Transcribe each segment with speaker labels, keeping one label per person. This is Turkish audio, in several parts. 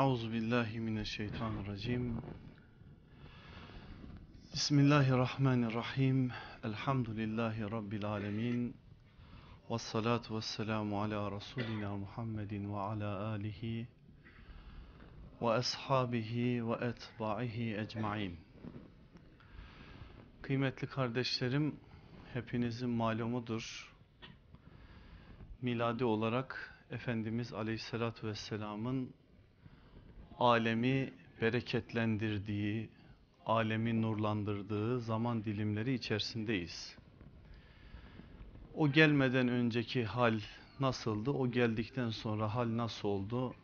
Speaker 1: Euzu billahi mineşşeytanirracim. Bismillahirrahmanirrahim. Elhamdülillahi rabbil alamin. Ves salatu vesselamu ala Resulina Muhammedin ve ala alihi ve ashabihi ve etba'ihi ecmaîn. Kıymetli kardeşlerim, hepinizin malumudur. Miladi olarak Efendimiz Aleyhisselatü Vesselam'ın alemi bereketlendirdiği, alemi nurlandırdığı zaman dilimleri içerisindeyiz. O gelmeden önceki hal nasıldı, o geldikten sonra hal nasıl oldu?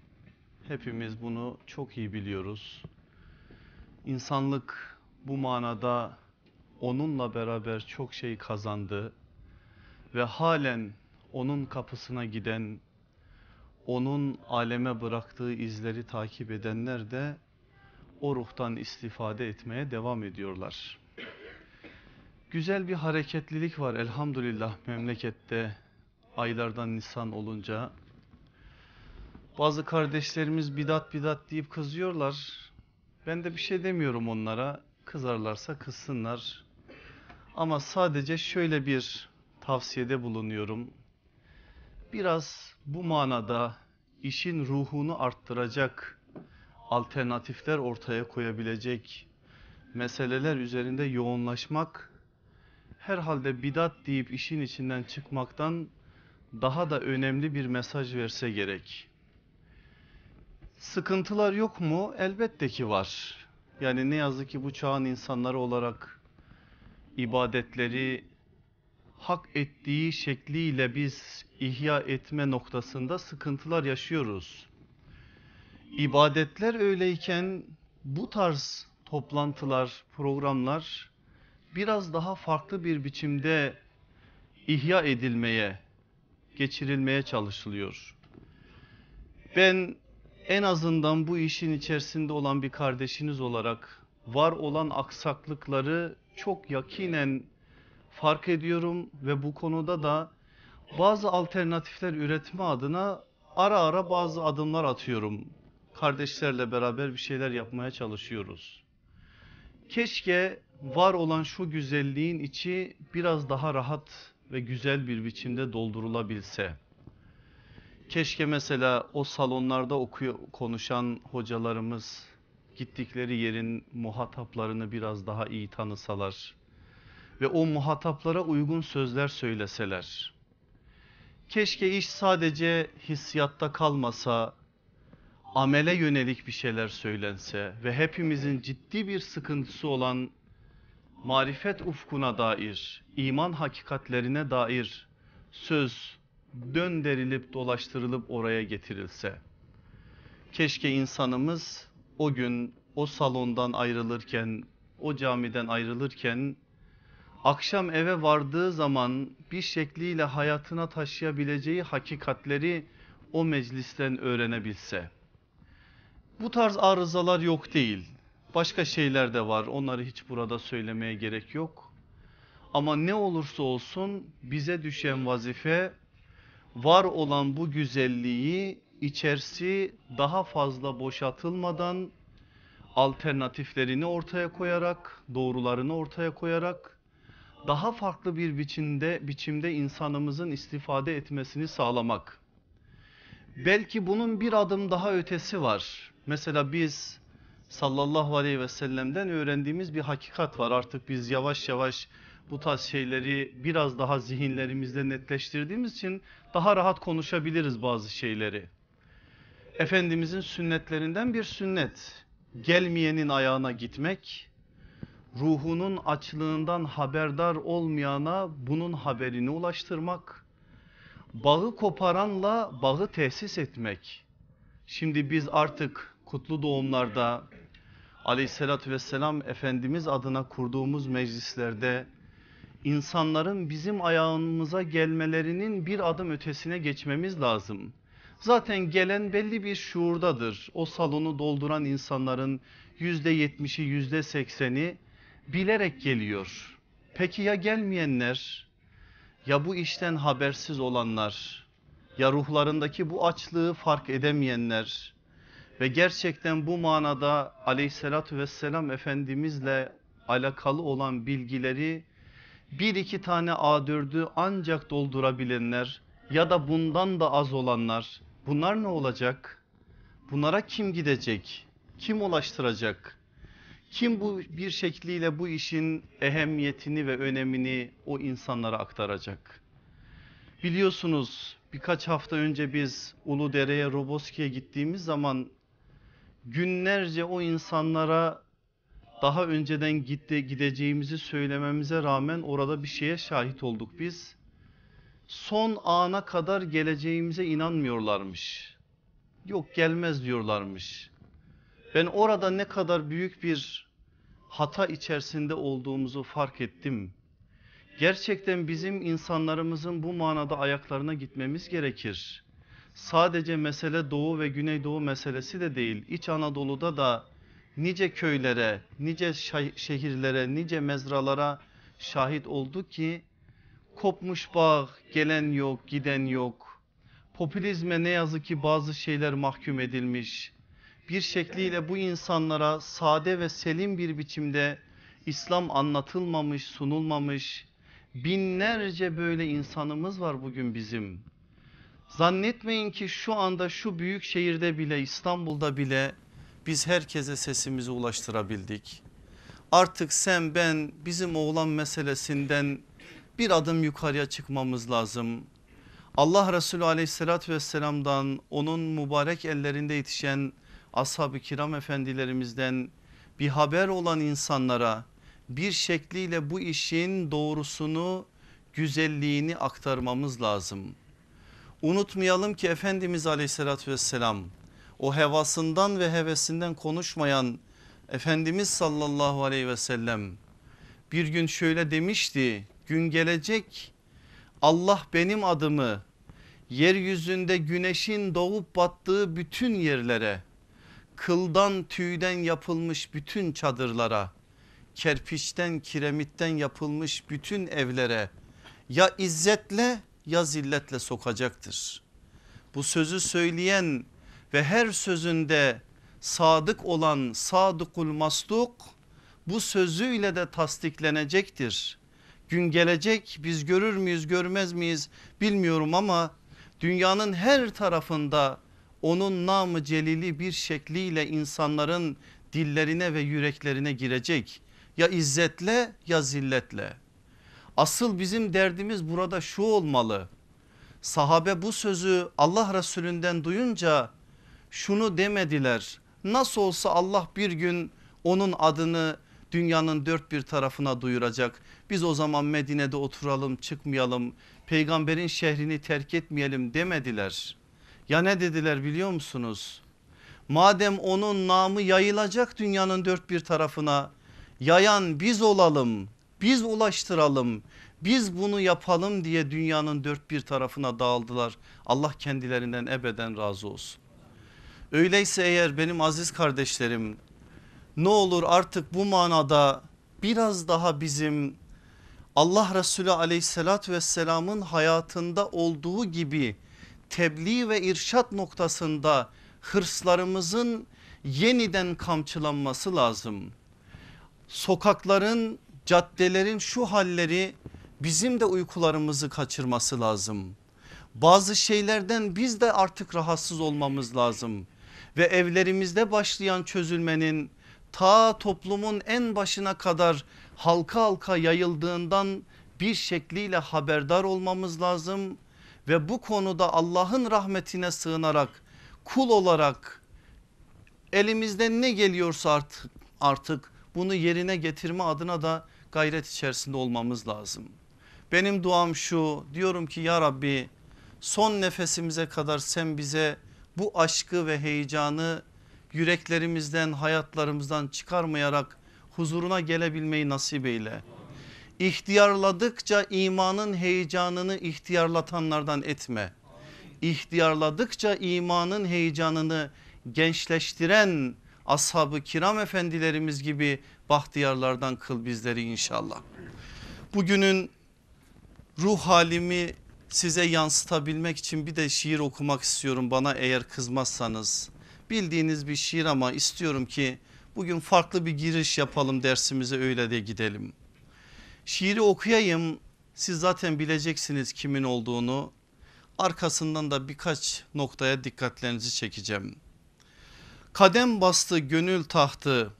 Speaker 1: Hepimiz bunu çok iyi biliyoruz. İnsanlık bu manada onunla beraber çok şey kazandı ve halen onun kapısına giden, onun aleme bıraktığı izleri takip edenler de o ruhtan istifade etmeye devam ediyorlar. Güzel bir hareketlilik var elhamdülillah memlekette aylardan Nisan olunca. Bazı kardeşlerimiz bidat bidat deyip kızıyorlar. Ben de bir şey demiyorum onlara. Kızarlarsa kızsınlar. Ama sadece şöyle bir tavsiyede bulunuyorum. Biraz bu manada işin ruhunu arttıracak alternatifler ortaya koyabilecek meseleler üzerinde yoğunlaşmak herhalde bidat deyip işin içinden çıkmaktan daha da önemli bir mesaj verse gerek. Sıkıntılar yok mu? Elbette ki var. Yani ne yazık ki bu çağın insanları olarak ibadetleri hak ettiği şekliyle biz ihya etme noktasında sıkıntılar yaşıyoruz. İbadetler öyleyken bu tarz toplantılar, programlar biraz daha farklı bir biçimde ihya edilmeye, geçirilmeye çalışılıyor. Ben en azından bu işin içerisinde olan bir kardeşiniz olarak var olan aksaklıkları çok yakinen fark ediyorum ve bu konuda da bazı alternatifler üretme adına ara ara bazı adımlar atıyorum. Kardeşlerle beraber bir şeyler yapmaya çalışıyoruz. Keşke var olan şu güzelliğin içi biraz daha rahat ve güzel bir biçimde doldurulabilse. Keşke mesela o salonlarda okuyor, konuşan hocalarımız gittikleri yerin muhataplarını biraz daha iyi tanısalar ve o muhataplara uygun sözler söyleseler. Keşke iş sadece hissiyatta kalmasa, amele yönelik bir şeyler söylense ve hepimizin ciddi bir sıkıntısı olan marifet ufkuna dair, iman hakikatlerine dair söz dönderilip dolaştırılıp oraya getirilse. Keşke insanımız o gün o salondan ayrılırken, o camiden ayrılırken akşam eve vardığı zaman bir şekliyle hayatına taşıyabileceği hakikatleri o meclisten öğrenebilse. Bu tarz arızalar yok değil. Başka şeyler de var. Onları hiç burada söylemeye gerek yok. Ama ne olursa olsun bize düşen vazife var olan bu güzelliği içerisi daha fazla boşaltılmadan alternatiflerini ortaya koyarak, doğrularını ortaya koyarak daha farklı bir biçimde biçimde insanımızın istifade etmesini sağlamak. Belki bunun bir adım daha ötesi var. Mesela biz sallallahu aleyhi ve sellem'den öğrendiğimiz bir hakikat var. Artık biz yavaş yavaş bu tarz şeyleri biraz daha zihinlerimizde netleştirdiğimiz için daha rahat konuşabiliriz bazı şeyleri. Efendimizin sünnetlerinden bir sünnet. Gelmeyenin ayağına gitmek, ruhunun açlığından haberdar olmayana bunun haberini ulaştırmak, bağı koparanla bağı tesis etmek. Şimdi biz artık kutlu doğumlarda aleyhissalatü vesselam Efendimiz adına kurduğumuz meclislerde insanların bizim ayağımıza gelmelerinin bir adım ötesine geçmemiz lazım. Zaten gelen belli bir şuurdadır. O salonu dolduran insanların yüzde yetmişi yüzde sekseni bilerek geliyor. Peki ya gelmeyenler? Ya bu işten habersiz olanlar? Ya ruhlarındaki bu açlığı fark edemeyenler? ve gerçekten bu manada aleyhissalatü vesselam Efendimizle alakalı olan bilgileri bir iki tane A4'ü ancak doldurabilenler ya da bundan da az olanlar bunlar ne olacak? Bunlara kim gidecek? Kim ulaştıracak? Kim bu bir şekliyle bu işin ehemmiyetini ve önemini o insanlara aktaracak? Biliyorsunuz birkaç hafta önce biz Uludere'ye Roboski'ye gittiğimiz zaman günlerce o insanlara daha önceden gitti, gideceğimizi söylememize rağmen orada bir şeye şahit olduk biz. Son ana kadar geleceğimize inanmıyorlarmış. Yok gelmez diyorlarmış. Ben orada ne kadar büyük bir hata içerisinde olduğumuzu fark ettim. Gerçekten bizim insanlarımızın bu manada ayaklarına gitmemiz gerekir. Sadece mesele Doğu ve Güneydoğu meselesi de değil. İç Anadolu'da da nice köylere, nice şehirlere, nice mezralara şahit olduk ki kopmuş bağ, gelen yok, giden yok. Popülizme ne yazık ki bazı şeyler mahkum edilmiş. Bir şekliyle bu insanlara sade ve selim bir biçimde İslam anlatılmamış, sunulmamış. Binlerce böyle insanımız var bugün bizim. Zannetmeyin ki şu anda şu büyük şehirde bile İstanbul'da bile biz herkese sesimizi ulaştırabildik. Artık sen ben bizim oğlan meselesinden bir adım yukarıya çıkmamız lazım. Allah Resulü aleyhissalatü vesselamdan onun mübarek ellerinde yetişen ashab-ı kiram efendilerimizden bir haber olan insanlara bir şekliyle bu işin doğrusunu güzelliğini aktarmamız lazım. Unutmayalım ki Efendimiz aleyhissalatü vesselam o hevasından ve hevesinden konuşmayan Efendimiz sallallahu aleyhi ve sellem bir gün şöyle demişti gün gelecek Allah benim adımı yeryüzünde güneşin doğup battığı bütün yerlere kıldan tüyden yapılmış bütün çadırlara kerpiçten kiremitten yapılmış bütün evlere ya izzetle ya zilletle sokacaktır. Bu sözü söyleyen ve her sözünde sadık olan sadıkul masduk bu sözüyle de tasdiklenecektir. Gün gelecek biz görür müyüz görmez miyiz bilmiyorum ama dünyanın her tarafında onun namı celili bir şekliyle insanların dillerine ve yüreklerine girecek. Ya izzetle ya zilletle. Asıl bizim derdimiz burada şu olmalı. Sahabe bu sözü Allah Resulünden duyunca şunu demediler. Nasıl olsa Allah bir gün onun adını dünyanın dört bir tarafına duyuracak. Biz o zaman Medine'de oturalım çıkmayalım peygamberin şehrini terk etmeyelim demediler. Ya ne dediler biliyor musunuz? Madem onun namı yayılacak dünyanın dört bir tarafına yayan biz olalım biz ulaştıralım biz bunu yapalım diye dünyanın dört bir tarafına dağıldılar. Allah kendilerinden ebeden razı olsun. Öyleyse eğer benim aziz kardeşlerim ne olur artık bu manada biraz daha bizim Allah Resulü aleyhissalatü vesselamın hayatında olduğu gibi tebliğ ve irşat noktasında hırslarımızın yeniden kamçılanması lazım. Sokakların caddelerin şu halleri bizim de uykularımızı kaçırması lazım. Bazı şeylerden biz de artık rahatsız olmamız lazım ve evlerimizde başlayan çözülmenin ta toplumun en başına kadar halka halka yayıldığından bir şekliyle haberdar olmamız lazım ve bu konuda Allah'ın rahmetine sığınarak kul olarak elimizden ne geliyorsa artık, artık bunu yerine getirme adına da gayret içerisinde olmamız lazım. Benim duam şu diyorum ki ya Rabbi son nefesimize kadar sen bize bu aşkı ve heyecanı yüreklerimizden hayatlarımızdan çıkarmayarak huzuruna gelebilmeyi nasip eyle. İhtiyarladıkça imanın heyecanını ihtiyarlatanlardan etme. İhtiyarladıkça imanın heyecanını gençleştiren ashab-ı kiram efendilerimiz gibi bahtiyarlardan kıl bizleri inşallah. Bugünün ruh halimi size yansıtabilmek için bir de şiir okumak istiyorum bana eğer kızmazsanız. bildiğiniz bir şiir ama istiyorum ki bugün farklı bir giriş yapalım dersimize öyle de gidelim. Şiiri okuyayım siz zaten bileceksiniz kimin olduğunu arkasından da birkaç noktaya dikkatlerinizi çekeceğim. Kadem bastı gönül tahtı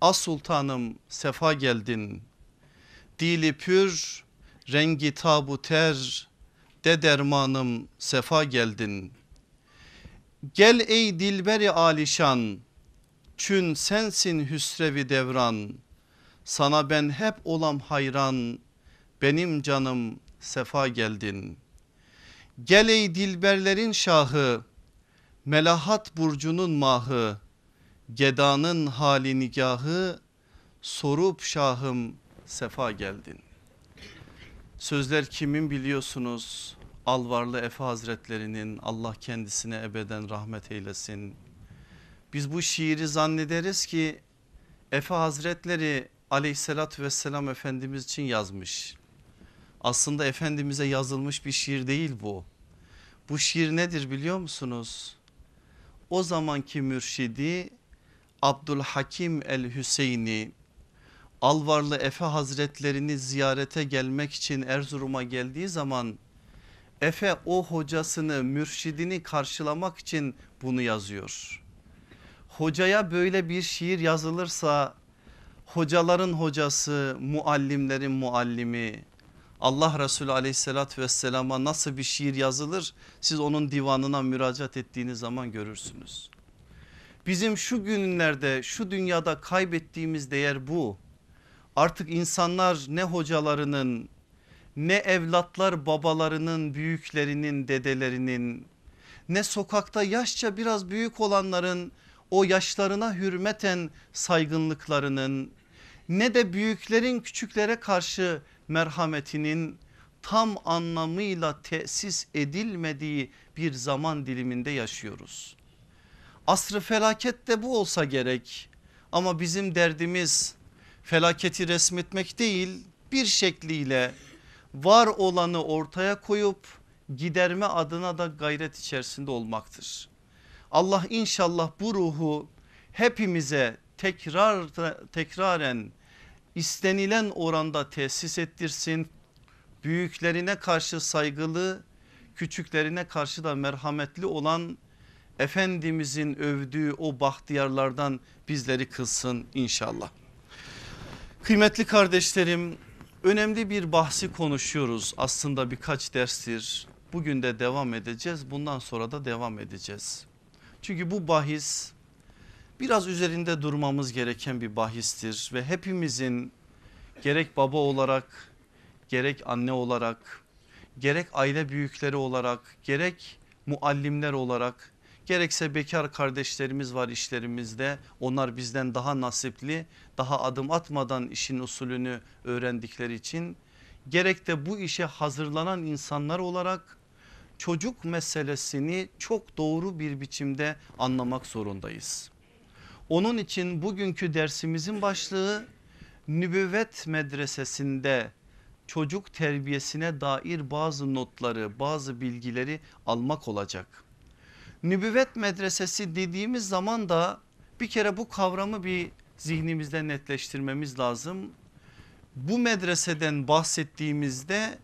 Speaker 1: as sultanım sefa geldin. Dili pür rengi tabu ter de dermanım sefa geldin. Gel ey dilberi alişan çün sensin hüsrevi devran. Sana ben hep olam hayran benim canım sefa geldin. Gel ey dilberlerin şahı Melahat burcunun mahı Gedanın hali nigahı Sorup şahım sefa geldin. Sözler kimin biliyorsunuz? Alvarlı Efe Hazretlerinin Allah kendisine ebeden rahmet eylesin. Biz bu şiiri zannederiz ki Efe Hazretleri aleyhissalatü vesselam Efendimiz için yazmış. Aslında Efendimiz'e yazılmış bir şiir değil bu. Bu şiir nedir biliyor musunuz? O zamanki mürşidi Abdülhakim el Hüseyini Alvarlı Efe Hazretlerini ziyarete gelmek için Erzurum'a geldiği zaman Efe o hocasını mürşidini karşılamak için bunu yazıyor. Hocaya böyle bir şiir yazılırsa hocaların hocası muallimlerin muallimi Allah Resulü aleyhissalatü vesselama nasıl bir şiir yazılır siz onun divanına müracaat ettiğiniz zaman görürsünüz. Bizim şu günlerde şu dünyada kaybettiğimiz değer bu. Artık insanlar ne hocalarının ne evlatlar babalarının büyüklerinin dedelerinin ne sokakta yaşça biraz büyük olanların o yaşlarına hürmeten saygınlıklarının ne de büyüklerin küçüklere karşı merhametinin tam anlamıyla tesis edilmediği bir zaman diliminde yaşıyoruz. Asrı felaket de bu olsa gerek ama bizim derdimiz felaketi resmetmek değil bir şekliyle var olanı ortaya koyup giderme adına da gayret içerisinde olmaktır. Allah inşallah bu ruhu hepimize tekrar tekraren istenilen oranda tesis ettirsin. Büyüklerine karşı saygılı, küçüklerine karşı da merhametli olan Efendimizin övdüğü o bahtiyarlardan bizleri kılsın inşallah. Kıymetli kardeşlerim önemli bir bahsi konuşuyoruz aslında birkaç derstir. Bugün de devam edeceğiz bundan sonra da devam edeceğiz. Çünkü bu bahis biraz üzerinde durmamız gereken bir bahistir ve hepimizin gerek baba olarak gerek anne olarak gerek aile büyükleri olarak gerek muallimler olarak gerekse bekar kardeşlerimiz var işlerimizde onlar bizden daha nasipli daha adım atmadan işin usulünü öğrendikleri için gerek de bu işe hazırlanan insanlar olarak çocuk meselesini çok doğru bir biçimde anlamak zorundayız. Onun için bugünkü dersimizin başlığı nübüvvet medresesinde çocuk terbiyesine dair bazı notları bazı bilgileri almak olacak. Nübüvvet medresesi dediğimiz zaman da bir kere bu kavramı bir zihnimizde netleştirmemiz lazım. Bu medreseden bahsettiğimizde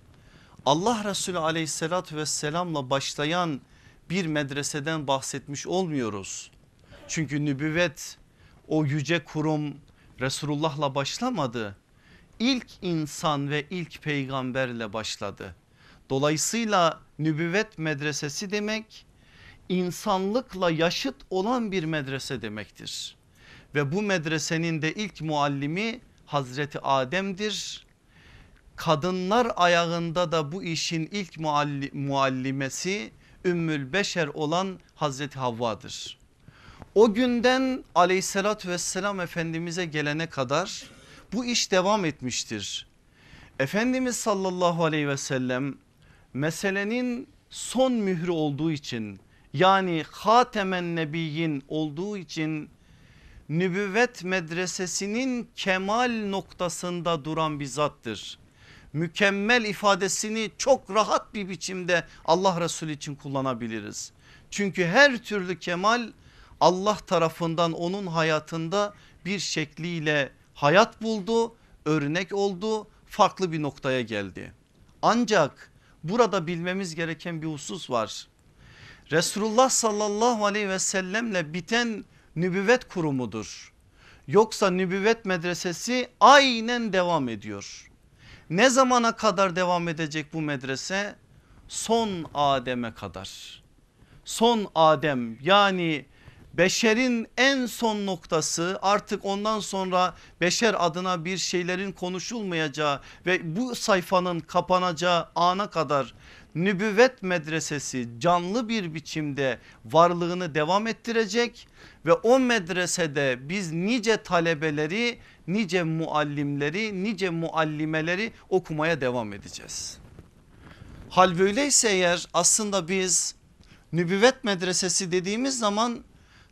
Speaker 1: Allah Resulü aleyhissalatü vesselamla başlayan bir medreseden bahsetmiş olmuyoruz. Çünkü nübüvvet o yüce kurum Resulullah'la başlamadı. İlk insan ve ilk peygamberle başladı. Dolayısıyla nübüvvet medresesi demek insanlıkla yaşıt olan bir medrese demektir. Ve bu medresenin de ilk muallimi Hazreti Adem'dir. Kadınlar ayağında da bu işin ilk muallimesi Ümmül Beşer olan Hazreti Havva'dır. O günden aleyhissalatü vesselam Efendimiz'e gelene kadar bu iş devam etmiştir. Efendimiz sallallahu aleyhi ve sellem meselenin son mührü olduğu için yani hatemen nebiyyin olduğu için nübüvvet medresesinin kemal noktasında duran bir zattır. Mükemmel ifadesini çok rahat bir biçimde Allah Resulü için kullanabiliriz. Çünkü her türlü kemal Allah tarafından onun hayatında bir şekliyle hayat buldu, örnek oldu, farklı bir noktaya geldi. Ancak burada bilmemiz gereken bir husus var. Resulullah sallallahu aleyhi ve sellemle biten nübüvvet kurumudur. Yoksa nübüvvet medresesi aynen devam ediyor. Ne zamana kadar devam edecek bu medrese? Son Adem'e kadar. Son Adem yani beşerin en son noktası artık ondan sonra beşer adına bir şeylerin konuşulmayacağı ve bu sayfanın kapanacağı ana kadar nübüvvet medresesi canlı bir biçimde varlığını devam ettirecek ve o medresede biz nice talebeleri nice muallimleri nice muallimeleri okumaya devam edeceğiz. Hal böyleyse eğer aslında biz nübüvvet medresesi dediğimiz zaman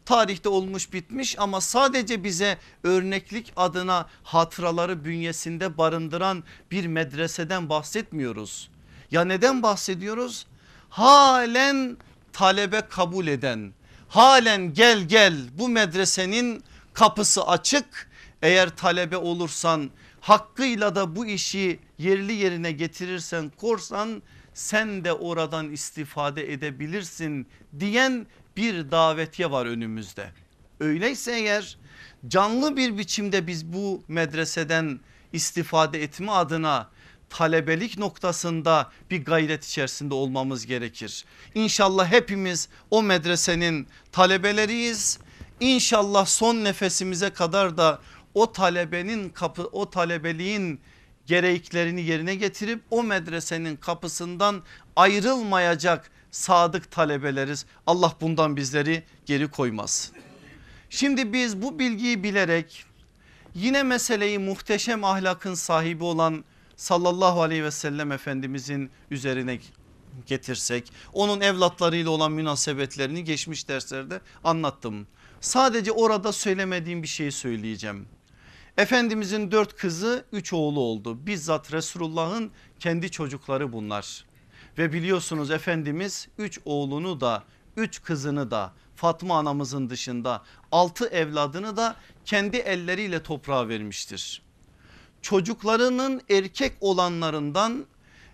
Speaker 1: tarihte olmuş bitmiş ama sadece bize örneklik adına hatıraları bünyesinde barındıran bir medreseden bahsetmiyoruz. Ya neden bahsediyoruz? Halen talebe kabul eden, halen gel gel bu medresenin kapısı açık. Eğer talebe olursan hakkıyla da bu işi yerli yerine getirirsen korsan sen de oradan istifade edebilirsin diyen bir davetiye var önümüzde. Öyleyse eğer canlı bir biçimde biz bu medreseden istifade etme adına talebelik noktasında bir gayret içerisinde olmamız gerekir. İnşallah hepimiz o medresenin talebeleriyiz. İnşallah son nefesimize kadar da o talebenin kapı o talebeliğin gereklerini yerine getirip o medresenin kapısından ayrılmayacak sadık talebeleriz. Allah bundan bizleri geri koymaz. Şimdi biz bu bilgiyi bilerek yine meseleyi muhteşem ahlakın sahibi olan sallallahu aleyhi ve sellem efendimizin üzerine getirsek onun evlatlarıyla olan münasebetlerini geçmiş derslerde anlattım. Sadece orada söylemediğim bir şeyi söyleyeceğim. Efendimizin dört kızı üç oğlu oldu. Bizzat Resulullah'ın kendi çocukları bunlar. Ve biliyorsunuz Efendimiz üç oğlunu da üç kızını da Fatma anamızın dışında altı evladını da kendi elleriyle toprağa vermiştir. Çocuklarının erkek olanlarından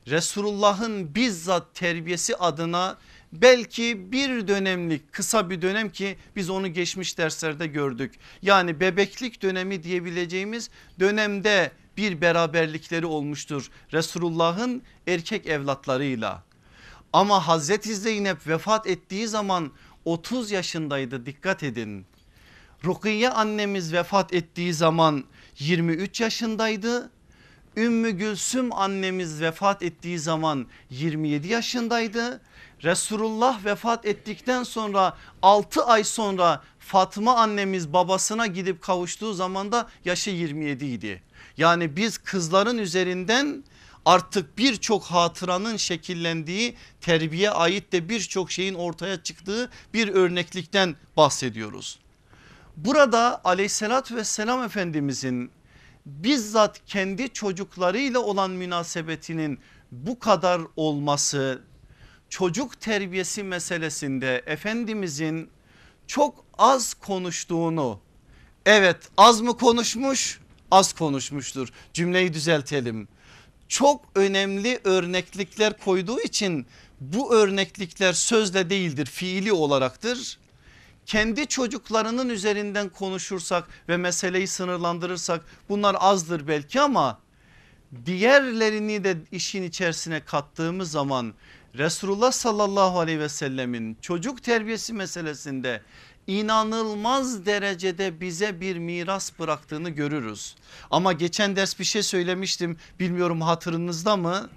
Speaker 1: Resulullah'ın bizzat terbiyesi adına belki bir dönemlik kısa bir dönem ki biz onu geçmiş derslerde gördük. Yani bebeklik dönemi diyebileceğimiz dönemde bir beraberlikleri olmuştur Resulullah'ın erkek evlatlarıyla. Ama Hazreti Zeynep vefat ettiği zaman 30 yaşındaydı dikkat edin. Rukiye annemiz vefat ettiği zaman 23 yaşındaydı. Ümmü Gülsüm annemiz vefat ettiği zaman 27 yaşındaydı. Resulullah vefat ettikten sonra 6 ay sonra Fatma annemiz babasına gidip kavuştuğu zaman da yaşı 27 idi. Yani biz kızların üzerinden artık birçok hatıranın şekillendiği terbiye ait de birçok şeyin ortaya çıktığı bir örneklikten bahsediyoruz. Burada aleyhissalatü vesselam efendimizin bizzat kendi çocuklarıyla olan münasebetinin bu kadar olması çocuk terbiyesi meselesinde Efendimizin çok az konuştuğunu evet az mı konuşmuş az konuşmuştur cümleyi düzeltelim. Çok önemli örneklikler koyduğu için bu örneklikler sözle değildir fiili olaraktır. Kendi çocuklarının üzerinden konuşursak ve meseleyi sınırlandırırsak bunlar azdır belki ama diğerlerini de işin içerisine kattığımız zaman Resulullah sallallahu aleyhi ve sellemin çocuk terbiyesi meselesinde inanılmaz derecede bize bir miras bıraktığını görürüz. Ama geçen ders bir şey söylemiştim bilmiyorum hatırınızda mı?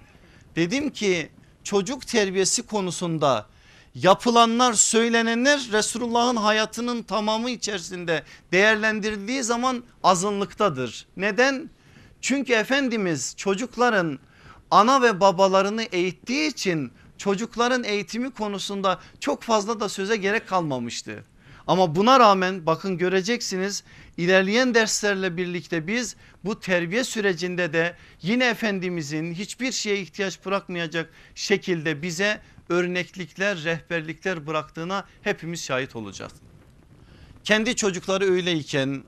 Speaker 1: Dedim ki çocuk terbiyesi konusunda yapılanlar söylenenler Resulullah'ın hayatının tamamı içerisinde değerlendirildiği zaman azınlıktadır. Neden? Çünkü Efendimiz çocukların ana ve babalarını eğittiği için çocukların eğitimi konusunda çok fazla da söze gerek kalmamıştı. Ama buna rağmen bakın göreceksiniz ilerleyen derslerle birlikte biz bu terbiye sürecinde de yine Efendimizin hiçbir şeye ihtiyaç bırakmayacak şekilde bize örneklikler rehberlikler bıraktığına hepimiz şahit olacağız. kendi çocukları öyleyken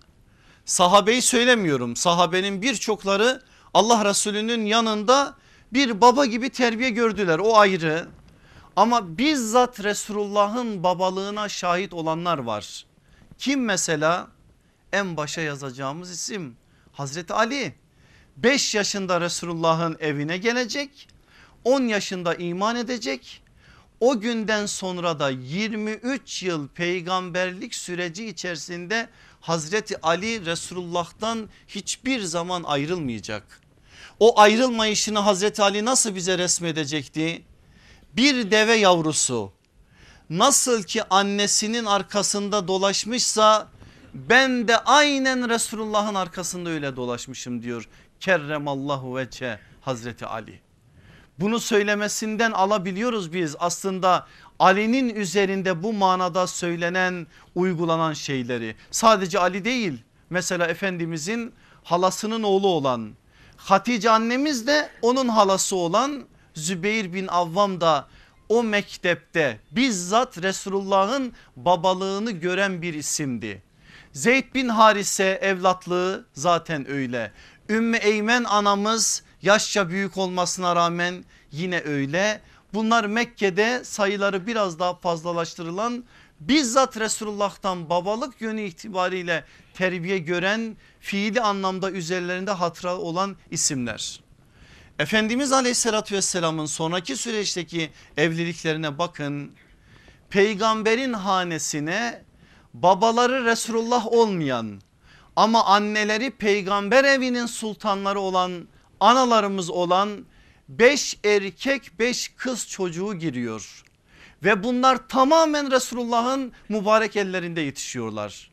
Speaker 1: sahabeyi söylemiyorum. Sahabenin birçokları Allah Resulü'nün yanında bir baba gibi terbiye gördüler o ayrı. Ama bizzat Resulullah'ın babalığına şahit olanlar var. Kim mesela? En başa yazacağımız isim Hazreti Ali. 5 yaşında Resulullah'ın evine gelecek. 10 yaşında iman edecek. O günden sonra da 23 yıl peygamberlik süreci içerisinde Hazreti Ali Resulullah'tan hiçbir zaman ayrılmayacak. O ayrılmayışını Hazreti Ali nasıl bize resmedecekti? Bir deve yavrusu nasıl ki annesinin arkasında dolaşmışsa ben de aynen Resulullah'ın arkasında öyle dolaşmışım diyor. Kerremallahu veçe Hazreti Ali. Bunu söylemesinden alabiliyoruz biz aslında Ali'nin üzerinde bu manada söylenen uygulanan şeyleri. Sadece Ali değil mesela Efendimizin halasının oğlu olan Hatice annemiz de onun halası olan Zübeyir bin Avvam da o mektepte bizzat Resulullah'ın babalığını gören bir isimdi. Zeyd bin Harise evlatlığı zaten öyle. Ümmü Eymen anamız yaşça büyük olmasına rağmen yine öyle. Bunlar Mekke'de sayıları biraz daha fazlalaştırılan bizzat Resulullah'tan babalık yönü itibariyle terbiye gören fiili anlamda üzerlerinde hatıra olan isimler. Efendimiz aleyhissalatü vesselamın sonraki süreçteki evliliklerine bakın. Peygamberin hanesine babaları Resulullah olmayan ama anneleri peygamber evinin sultanları olan analarımız olan beş erkek beş kız çocuğu giriyor. Ve bunlar tamamen Resulullah'ın mübarek ellerinde yetişiyorlar.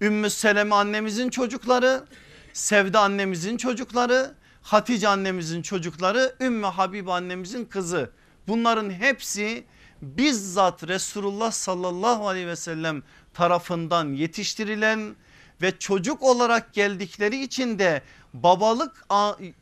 Speaker 1: Ümmü Seleme annemizin çocukları, Sevda annemizin çocukları, Hatice annemizin çocukları, Ümmü Habib annemizin kızı. Bunların hepsi bizzat Resulullah sallallahu aleyhi ve sellem tarafından yetiştirilen ve çocuk olarak geldikleri için de babalık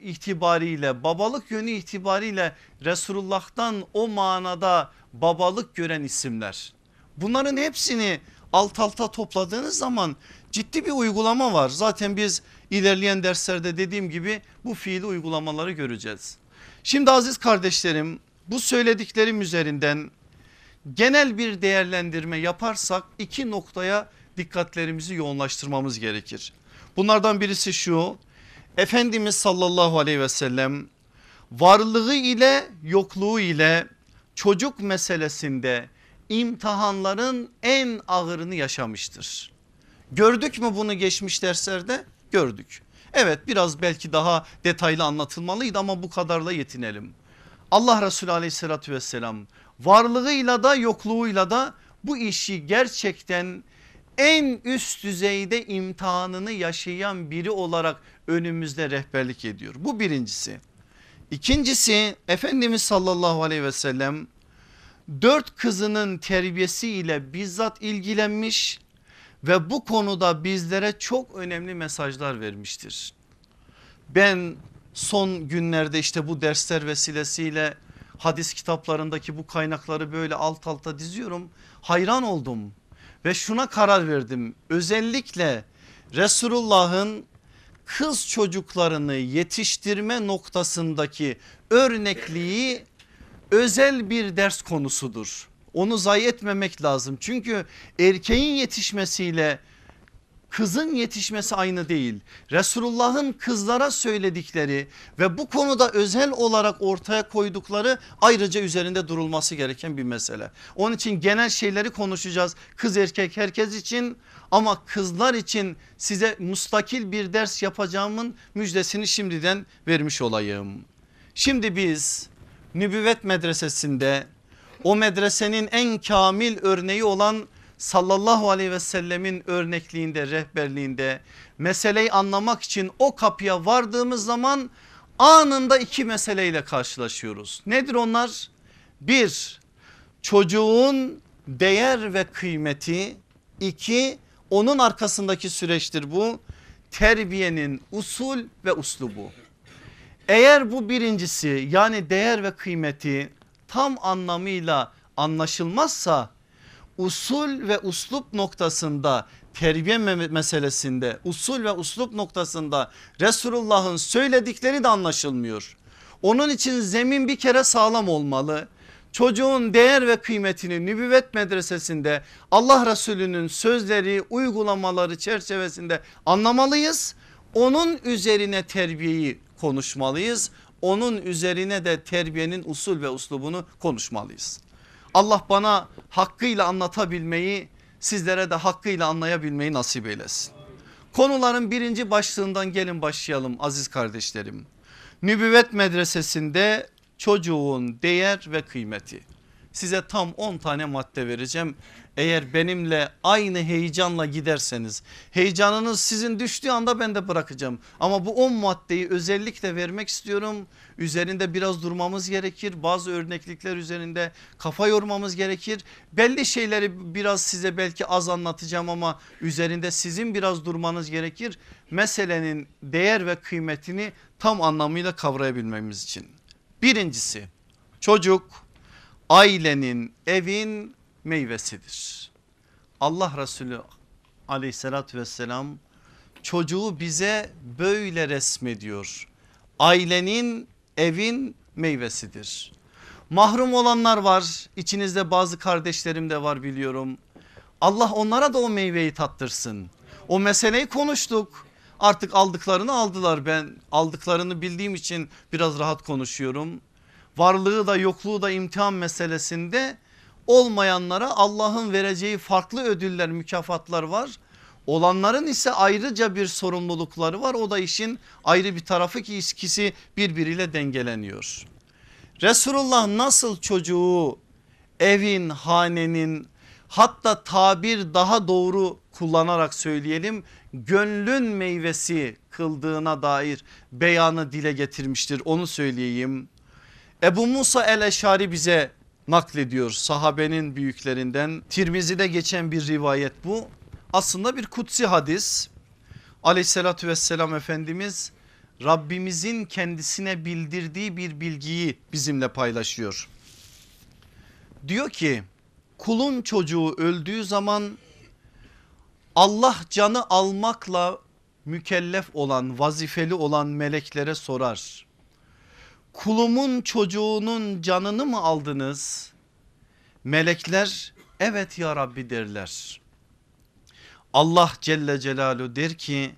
Speaker 1: itibariyle babalık yönü itibariyle Resulullah'tan o manada babalık gören isimler. Bunların hepsini alt alta topladığınız zaman ciddi bir uygulama var. Zaten biz ilerleyen derslerde dediğim gibi bu fiili uygulamaları göreceğiz. Şimdi aziz kardeşlerim bu söylediklerim üzerinden genel bir değerlendirme yaparsak iki noktaya dikkatlerimizi yoğunlaştırmamız gerekir. Bunlardan birisi şu Efendimiz sallallahu aleyhi ve sellem varlığı ile yokluğu ile çocuk meselesinde imtihanların en ağırını yaşamıştır. Gördük mü bunu geçmiş derslerde? Gördük. Evet biraz belki daha detaylı anlatılmalıydı ama bu kadarla yetinelim. Allah Resulü aleyhissalatü vesselam varlığıyla da yokluğuyla da bu işi gerçekten en üst düzeyde imtihanını yaşayan biri olarak önümüzde rehberlik ediyor. Bu birincisi. İkincisi Efendimiz sallallahu aleyhi ve sellem dört kızının terbiyesiyle bizzat ilgilenmiş ve bu konuda bizlere çok önemli mesajlar vermiştir. Ben son günlerde işte bu dersler vesilesiyle hadis kitaplarındaki bu kaynakları böyle alt alta diziyorum. Hayran oldum ve şuna karar verdim. Özellikle Resulullah'ın kız çocuklarını yetiştirme noktasındaki örnekliği özel bir ders konusudur. Onu zayi etmemek lazım. Çünkü erkeğin yetişmesiyle kızın yetişmesi aynı değil. Resulullah'ın kızlara söyledikleri ve bu konuda özel olarak ortaya koydukları ayrıca üzerinde durulması gereken bir mesele. Onun için genel şeyleri konuşacağız. Kız erkek herkes için ama kızlar için size mustakil bir ders yapacağımın müjdesini şimdiden vermiş olayım. Şimdi biz nübüvvet medresesinde o medresenin en kamil örneği olan sallallahu aleyhi ve sellemin örnekliğinde rehberliğinde meseleyi anlamak için o kapıya vardığımız zaman anında iki meseleyle karşılaşıyoruz. Nedir onlar? Bir çocuğun değer ve kıymeti iki onun arkasındaki süreçtir bu terbiyenin usul ve uslubu. Eğer bu birincisi yani değer ve kıymeti tam anlamıyla anlaşılmazsa usul ve uslup noktasında terbiye meselesinde usul ve uslup noktasında Resulullah'ın söyledikleri de anlaşılmıyor. Onun için zemin bir kere sağlam olmalı. Çocuğun değer ve kıymetini nübüvvet medresesinde Allah Resulü'nün sözleri uygulamaları çerçevesinde anlamalıyız. Onun üzerine terbiyeyi konuşmalıyız. Onun üzerine de terbiyenin usul ve uslubunu konuşmalıyız. Allah bana hakkıyla anlatabilmeyi sizlere de hakkıyla anlayabilmeyi nasip eylesin. Konuların birinci başlığından gelin başlayalım aziz kardeşlerim. Nübüvvet medresesinde çocuğun değer ve kıymeti. Size tam 10 tane madde vereceğim. Eğer benimle aynı heyecanla giderseniz heyecanınız sizin düştüğü anda ben de bırakacağım. Ama bu 10 maddeyi özellikle vermek istiyorum. Üzerinde biraz durmamız gerekir. Bazı örneklikler üzerinde kafa yormamız gerekir. Belli şeyleri biraz size belki az anlatacağım ama üzerinde sizin biraz durmanız gerekir. Meselenin değer ve kıymetini tam anlamıyla kavrayabilmemiz için. Birincisi çocuk ailenin evin meyvesidir. Allah Resulü aleyhissalatü vesselam çocuğu bize böyle resmediyor. Ailenin evin meyvesidir. Mahrum olanlar var içinizde bazı kardeşlerim de var biliyorum. Allah onlara da o meyveyi tattırsın. O meseleyi konuştuk. Artık aldıklarını aldılar ben aldıklarını bildiğim için biraz rahat konuşuyorum. Varlığı da yokluğu da imtihan meselesinde olmayanlara Allah'ın vereceği farklı ödüller mükafatlar var. Olanların ise ayrıca bir sorumlulukları var o da işin ayrı bir tarafı ki ikisi birbiriyle dengeleniyor. Resulullah nasıl çocuğu evin hanenin hatta tabir daha doğru kullanarak söyleyelim gönlün meyvesi kıldığına dair beyanı dile getirmiştir onu söyleyeyim. Ebu Musa el-Eşari bize naklediyor sahabenin büyüklerinden. Tirmizi'de geçen bir rivayet bu. Aslında bir kutsi hadis. Aleyhissalatü vesselam Efendimiz Rabbimizin kendisine bildirdiği bir bilgiyi bizimle paylaşıyor. Diyor ki kulun çocuğu öldüğü zaman Allah canı almakla mükellef olan vazifeli olan meleklere sorar kulumun çocuğunun canını mı aldınız? Melekler evet ya Rabbi derler. Allah Celle Celaluhu der ki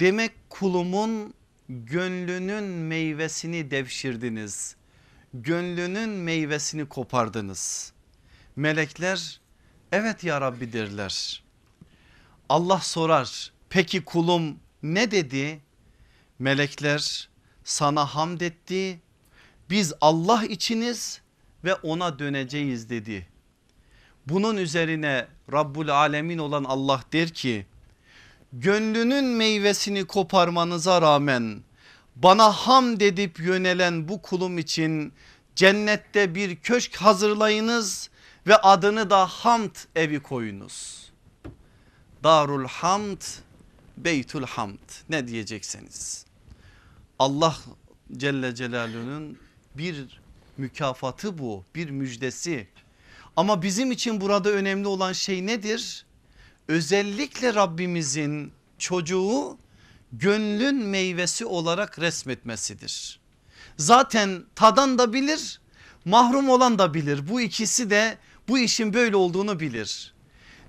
Speaker 1: demek kulumun gönlünün meyvesini devşirdiniz. Gönlünün meyvesini kopardınız. Melekler evet ya Rabbi derler. Allah sorar peki kulum ne dedi? Melekler sana hamd etti. Biz Allah içiniz ve ona döneceğiz dedi. Bunun üzerine Rabbul Alemin olan Allah der ki gönlünün meyvesini koparmanıza rağmen bana hamd edip yönelen bu kulum için cennette bir köşk hazırlayınız ve adını da hamd evi koyunuz. Darul hamd beytul hamd ne diyecekseniz. Allah Celle Celaluhu'nun bir mükafatı bu bir müjdesi. Ama bizim için burada önemli olan şey nedir? Özellikle Rabbimizin çocuğu gönlün meyvesi olarak resmetmesidir. Zaten tadan da bilir mahrum olan da bilir bu ikisi de bu işin böyle olduğunu bilir.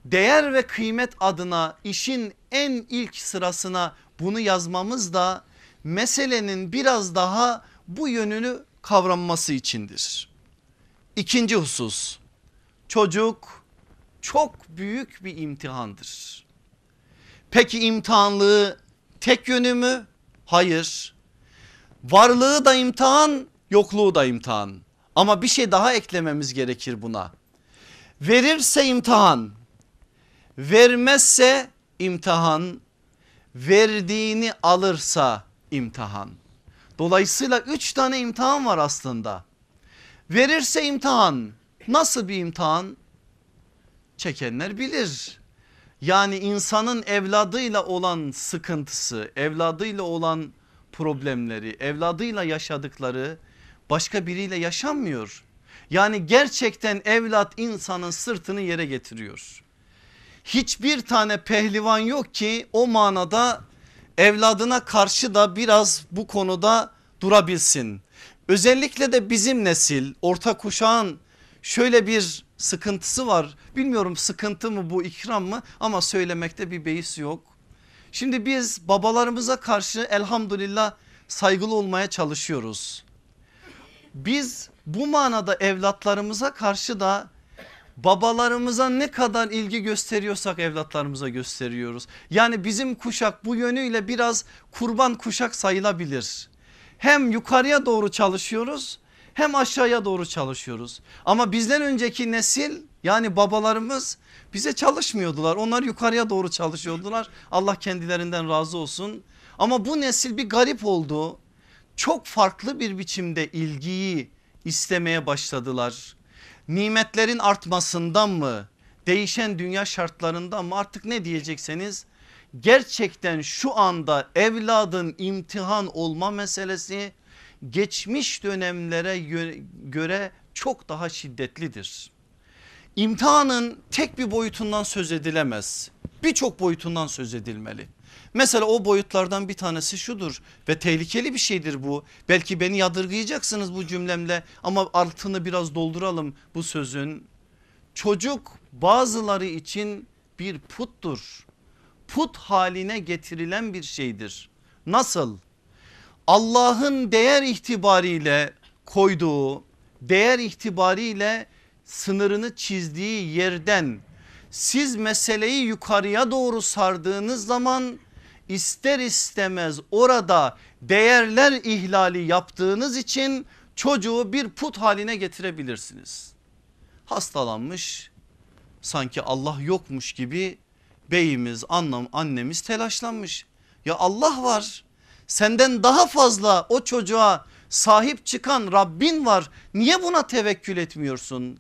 Speaker 1: Değer ve kıymet adına işin en ilk sırasına bunu yazmamız da meselenin biraz daha bu yönünü kavranması içindir. İkinci husus çocuk çok büyük bir imtihandır. Peki imtihanlığı tek yönü mü? Hayır. Varlığı da imtihan yokluğu da imtihan. Ama bir şey daha eklememiz gerekir buna. Verirse imtihan vermezse imtihan verdiğini alırsa imtihan. Dolayısıyla üç tane imtihan var aslında. Verirse imtihan nasıl bir imtihan? Çekenler bilir. Yani insanın evladıyla olan sıkıntısı, evladıyla olan problemleri, evladıyla yaşadıkları başka biriyle yaşanmıyor. Yani gerçekten evlat insanın sırtını yere getiriyor. hiçbir tane pehlivan yok ki o manada evladına karşı da biraz bu konuda durabilsin. Özellikle de bizim nesil orta kuşağın şöyle bir sıkıntısı var. Bilmiyorum sıkıntı mı bu ikram mı ama söylemekte bir beis yok. Şimdi biz babalarımıza karşı elhamdülillah saygılı olmaya çalışıyoruz. Biz bu manada evlatlarımıza karşı da babalarımıza ne kadar ilgi gösteriyorsak evlatlarımıza gösteriyoruz. Yani bizim kuşak bu yönüyle biraz kurban kuşak sayılabilir. Hem yukarıya doğru çalışıyoruz hem aşağıya doğru çalışıyoruz. Ama bizden önceki nesil yani babalarımız bize çalışmıyordular. Onlar yukarıya doğru çalışıyordular. Allah kendilerinden razı olsun. Ama bu nesil bir garip oldu. Çok farklı bir biçimde ilgiyi istemeye başladılar. Nimetlerin artmasından mı? Değişen dünya şartlarından mı? Artık ne diyecekseniz gerçekten şu anda evladın imtihan olma meselesi geçmiş dönemlere göre çok daha şiddetlidir. İmtihanın tek bir boyutundan söz edilemez. Birçok boyutundan söz edilmeli. Mesela o boyutlardan bir tanesi şudur ve tehlikeli bir şeydir bu. Belki beni yadırgayacaksınız bu cümlemle ama altını biraz dolduralım bu sözün. Çocuk bazıları için bir puttur. Put haline getirilen bir şeydir. Nasıl? Allah'ın değer itibariyle koyduğu değer itibariyle sınırını çizdiği yerden siz meseleyi yukarıya doğru sardığınız zaman ister istemez orada değerler ihlali yaptığınız için çocuğu bir put haline getirebilirsiniz. Hastalanmış sanki Allah yokmuş gibi beyimiz annem, annemiz telaşlanmış. Ya Allah var senden daha fazla o çocuğa sahip çıkan Rabbin var. Niye buna tevekkül etmiyorsun?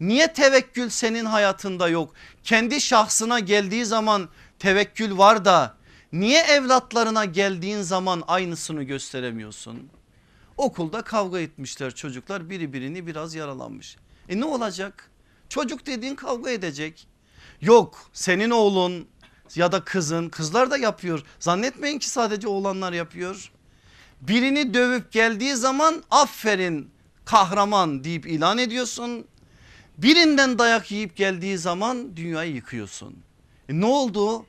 Speaker 1: Niye tevekkül senin hayatında yok? Kendi şahsına geldiği zaman tevekkül var da niye evlatlarına geldiğin zaman aynısını gösteremiyorsun? Okulda kavga etmişler çocuklar biri birini biraz yaralanmış. E ne olacak? Çocuk dediğin kavga edecek. Yok senin oğlun ya da kızın kızlar da yapıyor. Zannetmeyin ki sadece oğlanlar yapıyor. Birini dövüp geldiği zaman aferin kahraman deyip ilan ediyorsun. Birinden dayak yiyip geldiği zaman dünyayı yıkıyorsun. E ne oldu?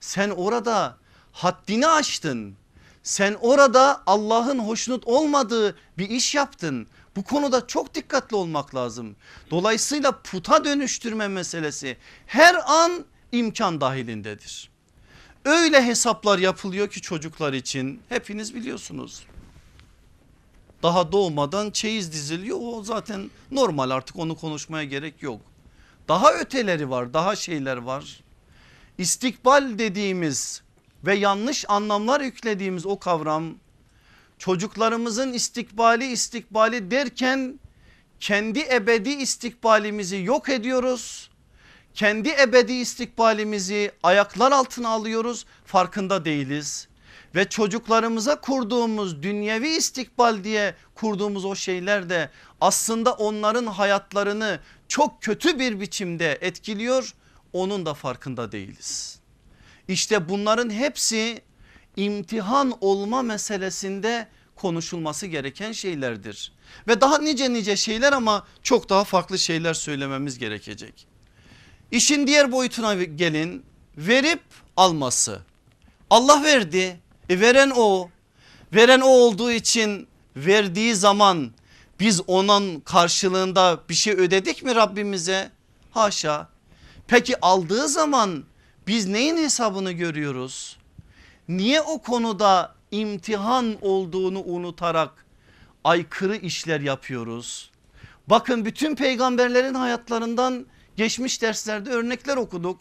Speaker 1: Sen orada haddini aştın. Sen orada Allah'ın hoşnut olmadığı bir iş yaptın. Bu konuda çok dikkatli olmak lazım. Dolayısıyla puta dönüştürme meselesi her an imkan dahilindedir. Öyle hesaplar yapılıyor ki çocuklar için hepiniz biliyorsunuz. Daha doğmadan çeyiz diziliyor o zaten normal artık onu konuşmaya gerek yok. Daha öteleri var daha şeyler var. İstikbal dediğimiz ve yanlış anlamlar yüklediğimiz o kavram çocuklarımızın istikbali istikbali derken kendi ebedi istikbalimizi yok ediyoruz kendi ebedi istikbalimizi ayaklar altına alıyoruz farkında değiliz. Ve çocuklarımıza kurduğumuz dünyevi istikbal diye kurduğumuz o şeyler de aslında onların hayatlarını çok kötü bir biçimde etkiliyor. Onun da farkında değiliz. İşte bunların hepsi imtihan olma meselesinde konuşulması gereken şeylerdir. Ve daha nice nice şeyler ama çok daha farklı şeyler söylememiz gerekecek. İşin diğer boyutuna gelin verip alması. Allah verdi e veren o veren o olduğu için verdiği zaman biz onun karşılığında bir şey ödedik mi Rabbimize? Haşa. Peki aldığı zaman biz neyin hesabını görüyoruz? Niye o konuda imtihan olduğunu unutarak aykırı işler yapıyoruz? Bakın bütün peygamberlerin hayatlarından Geçmiş derslerde örnekler okuduk.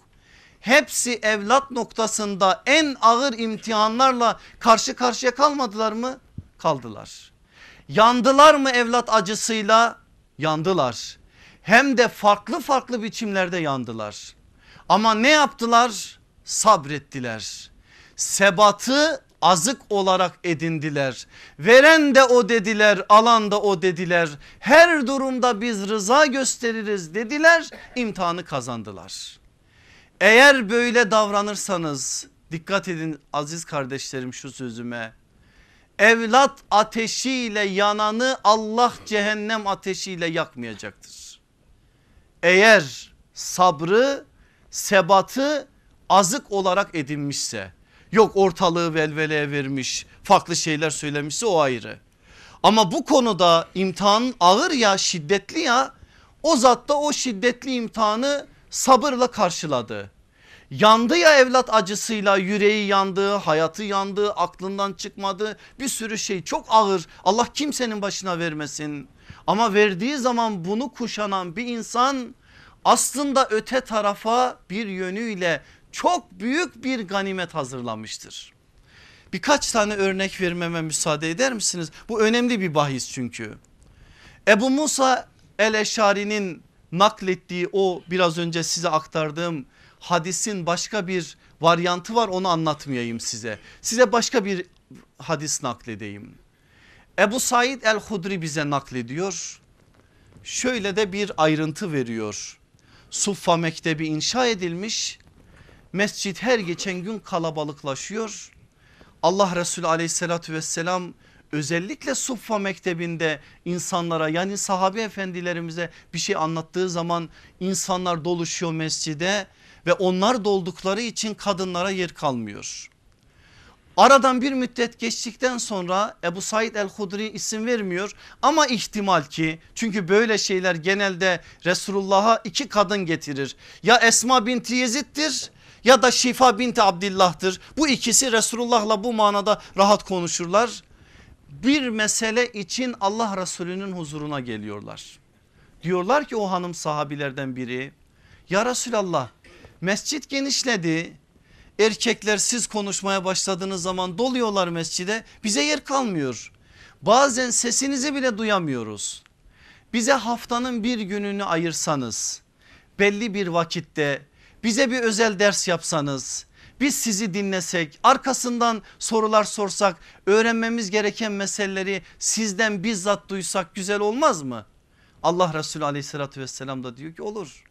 Speaker 1: Hepsi evlat noktasında en ağır imtihanlarla karşı karşıya kalmadılar mı? Kaldılar. Yandılar mı evlat acısıyla? Yandılar. Hem de farklı farklı biçimlerde yandılar. Ama ne yaptılar? Sabrettiler. Sebatı azık olarak edindiler. Veren de o dediler alan da o dediler. Her durumda biz rıza gösteririz dediler imtihanı kazandılar. Eğer böyle davranırsanız dikkat edin aziz kardeşlerim şu sözüme. Evlat ateşiyle yananı Allah cehennem ateşiyle yakmayacaktır. Eğer sabrı sebatı azık olarak edinmişse yok ortalığı velveleye vermiş farklı şeyler söylemişse o ayrı. Ama bu konuda imtihan ağır ya şiddetli ya o zat da o şiddetli imtihanı sabırla karşıladı. Yandı ya evlat acısıyla yüreği yandı, hayatı yandı, aklından çıkmadı. Bir sürü şey çok ağır. Allah kimsenin başına vermesin. Ama verdiği zaman bunu kuşanan bir insan aslında öte tarafa bir yönüyle çok büyük bir ganimet hazırlamıştır. Birkaç tane örnek vermeme müsaade eder misiniz? Bu önemli bir bahis çünkü. Ebu Musa el-Eşari'nin naklettiği o biraz önce size aktardığım hadisin başka bir varyantı var onu anlatmayayım size. Size başka bir hadis nakledeyim. Ebu Said el-Hudri bize naklediyor. Şöyle de bir ayrıntı veriyor. Suffa Mektebi inşa edilmiş. Mescit her geçen gün kalabalıklaşıyor. Allah Resulü aleyhissalatü vesselam özellikle Suffa Mektebi'nde insanlara yani sahabe efendilerimize bir şey anlattığı zaman insanlar doluşuyor mescide ve onlar doldukları için kadınlara yer kalmıyor. Aradan bir müddet geçtikten sonra Ebu Said el-Hudri isim vermiyor ama ihtimal ki çünkü böyle şeyler genelde Resulullah'a iki kadın getirir. Ya Esma binti Yezid'dir ya da Şifa binti Abdillah'tır. Bu ikisi Resulullah'la bu manada rahat konuşurlar. Bir mesele için Allah Resulü'nün huzuruna geliyorlar. Diyorlar ki o hanım sahabilerden biri ya Resulallah mescit genişledi erkekler siz konuşmaya başladığınız zaman doluyorlar mescide bize yer kalmıyor. Bazen sesinizi bile duyamıyoruz. Bize haftanın bir gününü ayırsanız belli bir vakitte bize bir özel ders yapsanız biz sizi dinlesek arkasından sorular sorsak öğrenmemiz gereken meseleleri sizden bizzat duysak güzel olmaz mı? Allah Resulü aleyhissalatü vesselam da diyor ki olur.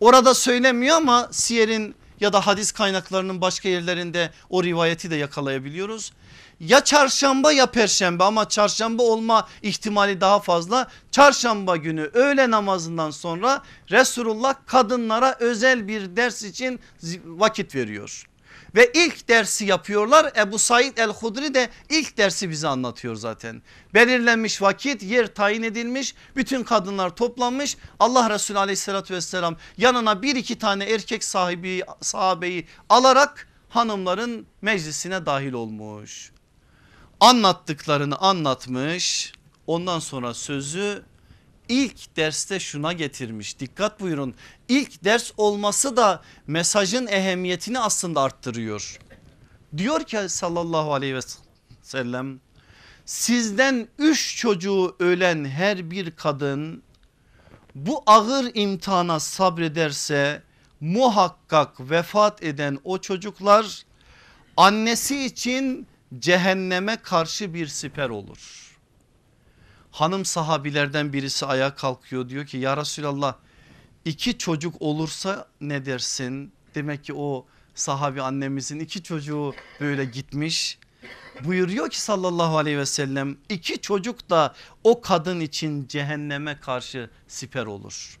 Speaker 1: Orada söylemiyor ama siyerin ya da hadis kaynaklarının başka yerlerinde o rivayeti de yakalayabiliyoruz. Ya çarşamba ya perşembe ama çarşamba olma ihtimali daha fazla. Çarşamba günü öğle namazından sonra Resulullah kadınlara özel bir ders için vakit veriyor. Ve ilk dersi yapıyorlar Ebu Said el-Hudri de ilk dersi bize anlatıyor zaten. Belirlenmiş vakit yer tayin edilmiş bütün kadınlar toplanmış Allah Resulü aleyhissalatü vesselam yanına bir iki tane erkek sahibi sahabeyi alarak hanımların meclisine dahil olmuş. Anlattıklarını anlatmış ondan sonra sözü ilk derste şuna getirmiş. Dikkat buyurun. İlk ders olması da mesajın ehemmiyetini aslında arttırıyor. Diyor ki sallallahu aleyhi ve sellem sizden üç çocuğu ölen her bir kadın bu ağır imtihana sabrederse muhakkak vefat eden o çocuklar annesi için cehenneme karşı bir siper olur hanım sahabilerden birisi ayağa kalkıyor diyor ki ya Resulallah iki çocuk olursa ne dersin? Demek ki o sahabi annemizin iki çocuğu böyle gitmiş. Buyuruyor ki sallallahu aleyhi ve sellem iki çocuk da o kadın için cehenneme karşı siper olur.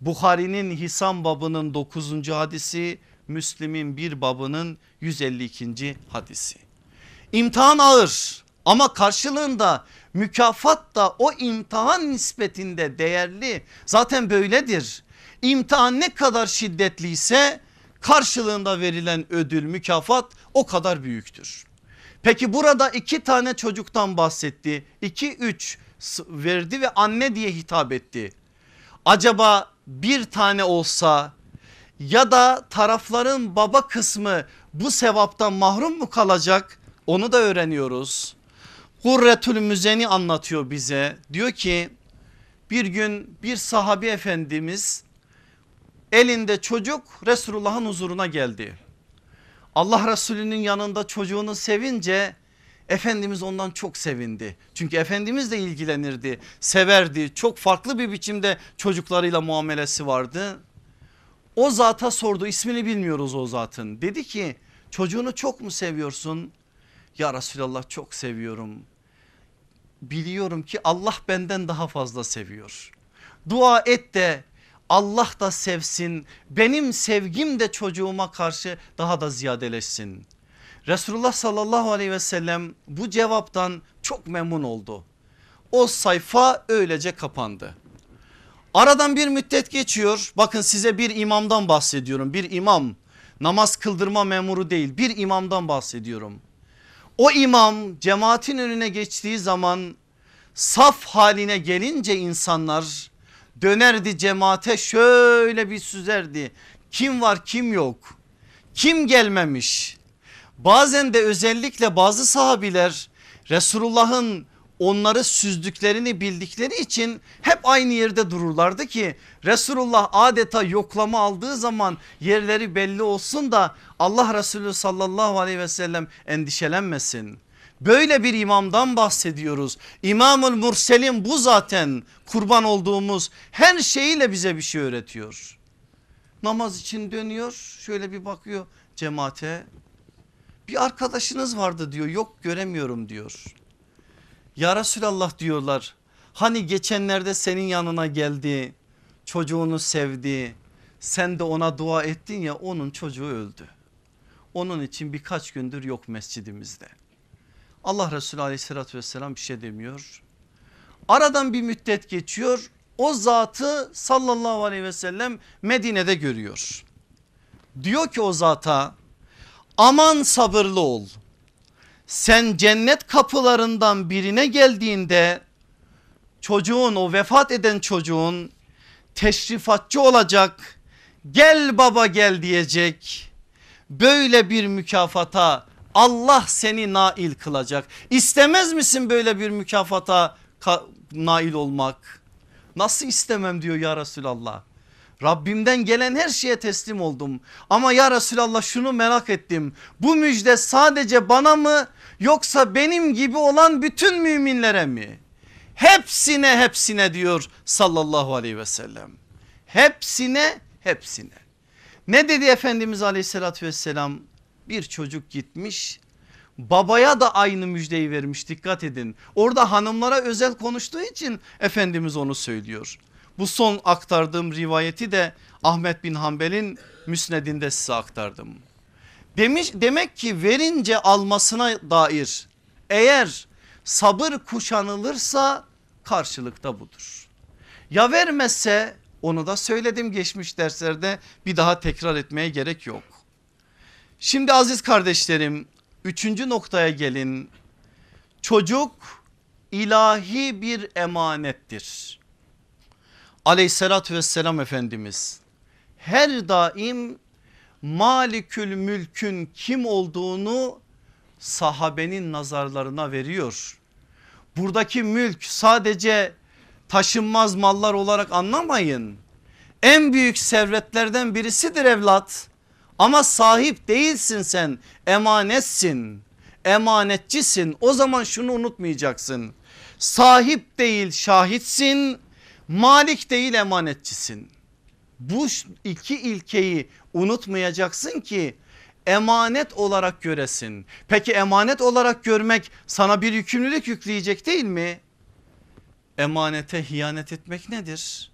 Speaker 1: Bukhari'nin Hisam babının 9. hadisi Müslim'in bir babının 152. hadisi. İmtihan ağır ama karşılığında mükafat da o imtihan nispetinde değerli. Zaten böyledir. İmtihan ne kadar şiddetliyse karşılığında verilen ödül mükafat o kadar büyüktür. Peki burada iki tane çocuktan bahsetti. iki üç verdi ve anne diye hitap etti. Acaba bir tane olsa ya da tarafların baba kısmı bu sevaptan mahrum mu kalacak? Onu da öğreniyoruz. Hurretül Müzeni anlatıyor bize. Diyor ki bir gün bir sahabi efendimiz elinde çocuk Resulullah'ın huzuruna geldi. Allah Resulü'nün yanında çocuğunu sevince Efendimiz ondan çok sevindi. Çünkü Efendimiz de ilgilenirdi, severdi. Çok farklı bir biçimde çocuklarıyla muamelesi vardı.
Speaker 2: O zata sordu ismini bilmiyoruz o zatın. Dedi ki çocuğunu çok mu seviyorsun? Ya Resulallah çok seviyorum. Biliyorum ki Allah benden daha fazla seviyor. Dua et de Allah da sevsin benim sevgim de çocuğuma karşı daha da ziyadeleşsin. Resulullah sallallahu aleyhi ve sellem bu cevaptan çok memnun oldu. O sayfa öylece kapandı. Aradan bir müddet geçiyor. Bakın size bir imamdan bahsediyorum. Bir imam namaz kıldırma memuru değil bir imamdan bahsediyorum. O imam cemaatin önüne geçtiği zaman saf haline gelince insanlar dönerdi cemaate şöyle bir süzerdi. Kim var kim yok kim gelmemiş. Bazen de özellikle bazı sahabiler Resulullah'ın onları süzdüklerini bildikleri için hep aynı yerde dururlardı ki Resulullah adeta yoklama aldığı zaman yerleri belli olsun da Allah Resulü sallallahu aleyhi ve sellem endişelenmesin. Böyle bir imamdan bahsediyoruz. İmamul Murselin bu zaten kurban olduğumuz her şeyiyle bize bir şey öğretiyor. Namaz için dönüyor şöyle bir bakıyor cemaate. Bir arkadaşınız vardı diyor yok göremiyorum diyor. Ya Resulallah diyorlar hani geçenlerde senin yanına geldi çocuğunu sevdi sen de ona dua ettin ya onun çocuğu öldü. Onun için birkaç gündür yok mescidimizde. Allah Resulü aleyhissalatü vesselam bir şey demiyor. Aradan bir müddet geçiyor o zatı sallallahu aleyhi ve sellem Medine'de görüyor. Diyor ki o zata aman sabırlı ol sen cennet kapılarından birine geldiğinde çocuğun o vefat eden çocuğun teşrifatçı olacak gel baba gel diyecek. Böyle bir mükafata Allah seni nail kılacak. İstemez misin böyle bir mükafata nail olmak? Nasıl istemem diyor ya Resulallah Rabbimden gelen her şeye teslim oldum. Ama ya Resulallah şunu merak ettim. Bu müjde sadece bana mı yoksa benim gibi olan bütün müminlere mi? Hepsine hepsine diyor sallallahu aleyhi ve sellem. Hepsine hepsine. Ne dedi Efendimiz aleyhissalatü vesselam? Bir çocuk gitmiş babaya da aynı müjdeyi vermiş dikkat edin. Orada hanımlara özel konuştuğu için Efendimiz onu söylüyor. Bu son aktardığım rivayeti de Ahmet bin Hanbel'in müsnedinde size aktardım. Demiş, demek ki verince almasına dair eğer sabır kuşanılırsa karşılıkta budur. Ya vermezse onu da söyledim geçmiş derslerde bir daha tekrar etmeye gerek yok. Şimdi aziz kardeşlerim üçüncü noktaya gelin. Çocuk ilahi bir emanettir aleyhissalatü vesselam Efendimiz her daim malikül mülkün kim olduğunu sahabenin nazarlarına veriyor. Buradaki mülk sadece taşınmaz mallar olarak anlamayın. En büyük servetlerden birisidir evlat. Ama sahip değilsin sen emanetsin emanetçisin o zaman şunu unutmayacaksın. Sahip değil şahitsin Malik değil emanetçisin. Bu iki ilkeyi unutmayacaksın ki emanet olarak göresin. Peki emanet olarak görmek sana bir yükümlülük yükleyecek değil mi? Emanete hiyanet etmek nedir?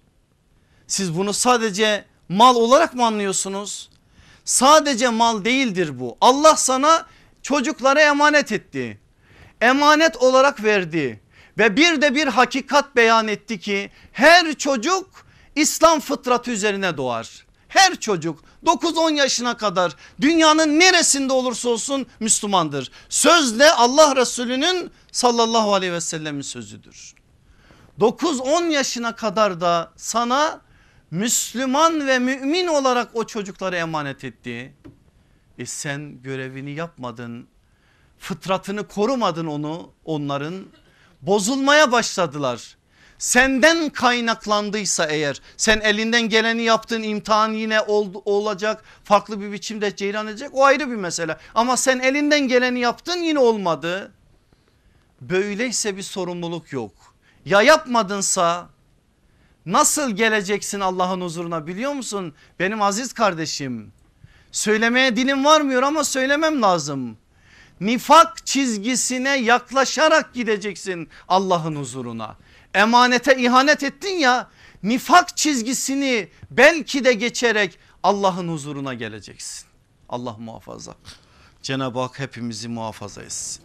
Speaker 2: Siz bunu sadece mal olarak mı anlıyorsunuz? Sadece mal değildir bu. Allah sana çocuklara emanet etti. Emanet olarak verdi ve bir de bir hakikat beyan etti ki her çocuk İslam fıtratı üzerine doğar. Her çocuk 9-10 yaşına kadar dünyanın neresinde olursa olsun Müslümandır. Sözle Allah Resulü'nün sallallahu aleyhi ve sellemin sözüdür. 9-10 yaşına kadar da sana Müslüman ve mümin olarak o çocukları emanet etti. E sen görevini yapmadın. Fıtratını korumadın onu onların bozulmaya başladılar. Senden kaynaklandıysa eğer sen elinden geleni yaptın imtihan yine ol, olacak farklı bir biçimde ceyran edecek o ayrı bir mesele. Ama sen elinden geleni yaptın yine olmadı. Böyleyse bir sorumluluk yok. Ya yapmadınsa Nasıl geleceksin Allah'ın huzuruna biliyor musun? Benim aziz kardeşim. Söylemeye dilim varmıyor ama söylemem lazım. Nifak çizgisine yaklaşarak gideceksin Allah'ın huzuruna. Emanete ihanet ettin ya nifak çizgisini belki de geçerek Allah'ın huzuruna geleceksin. Allah muhafaza. Cenab-ı Hak hepimizi muhafaza etsin.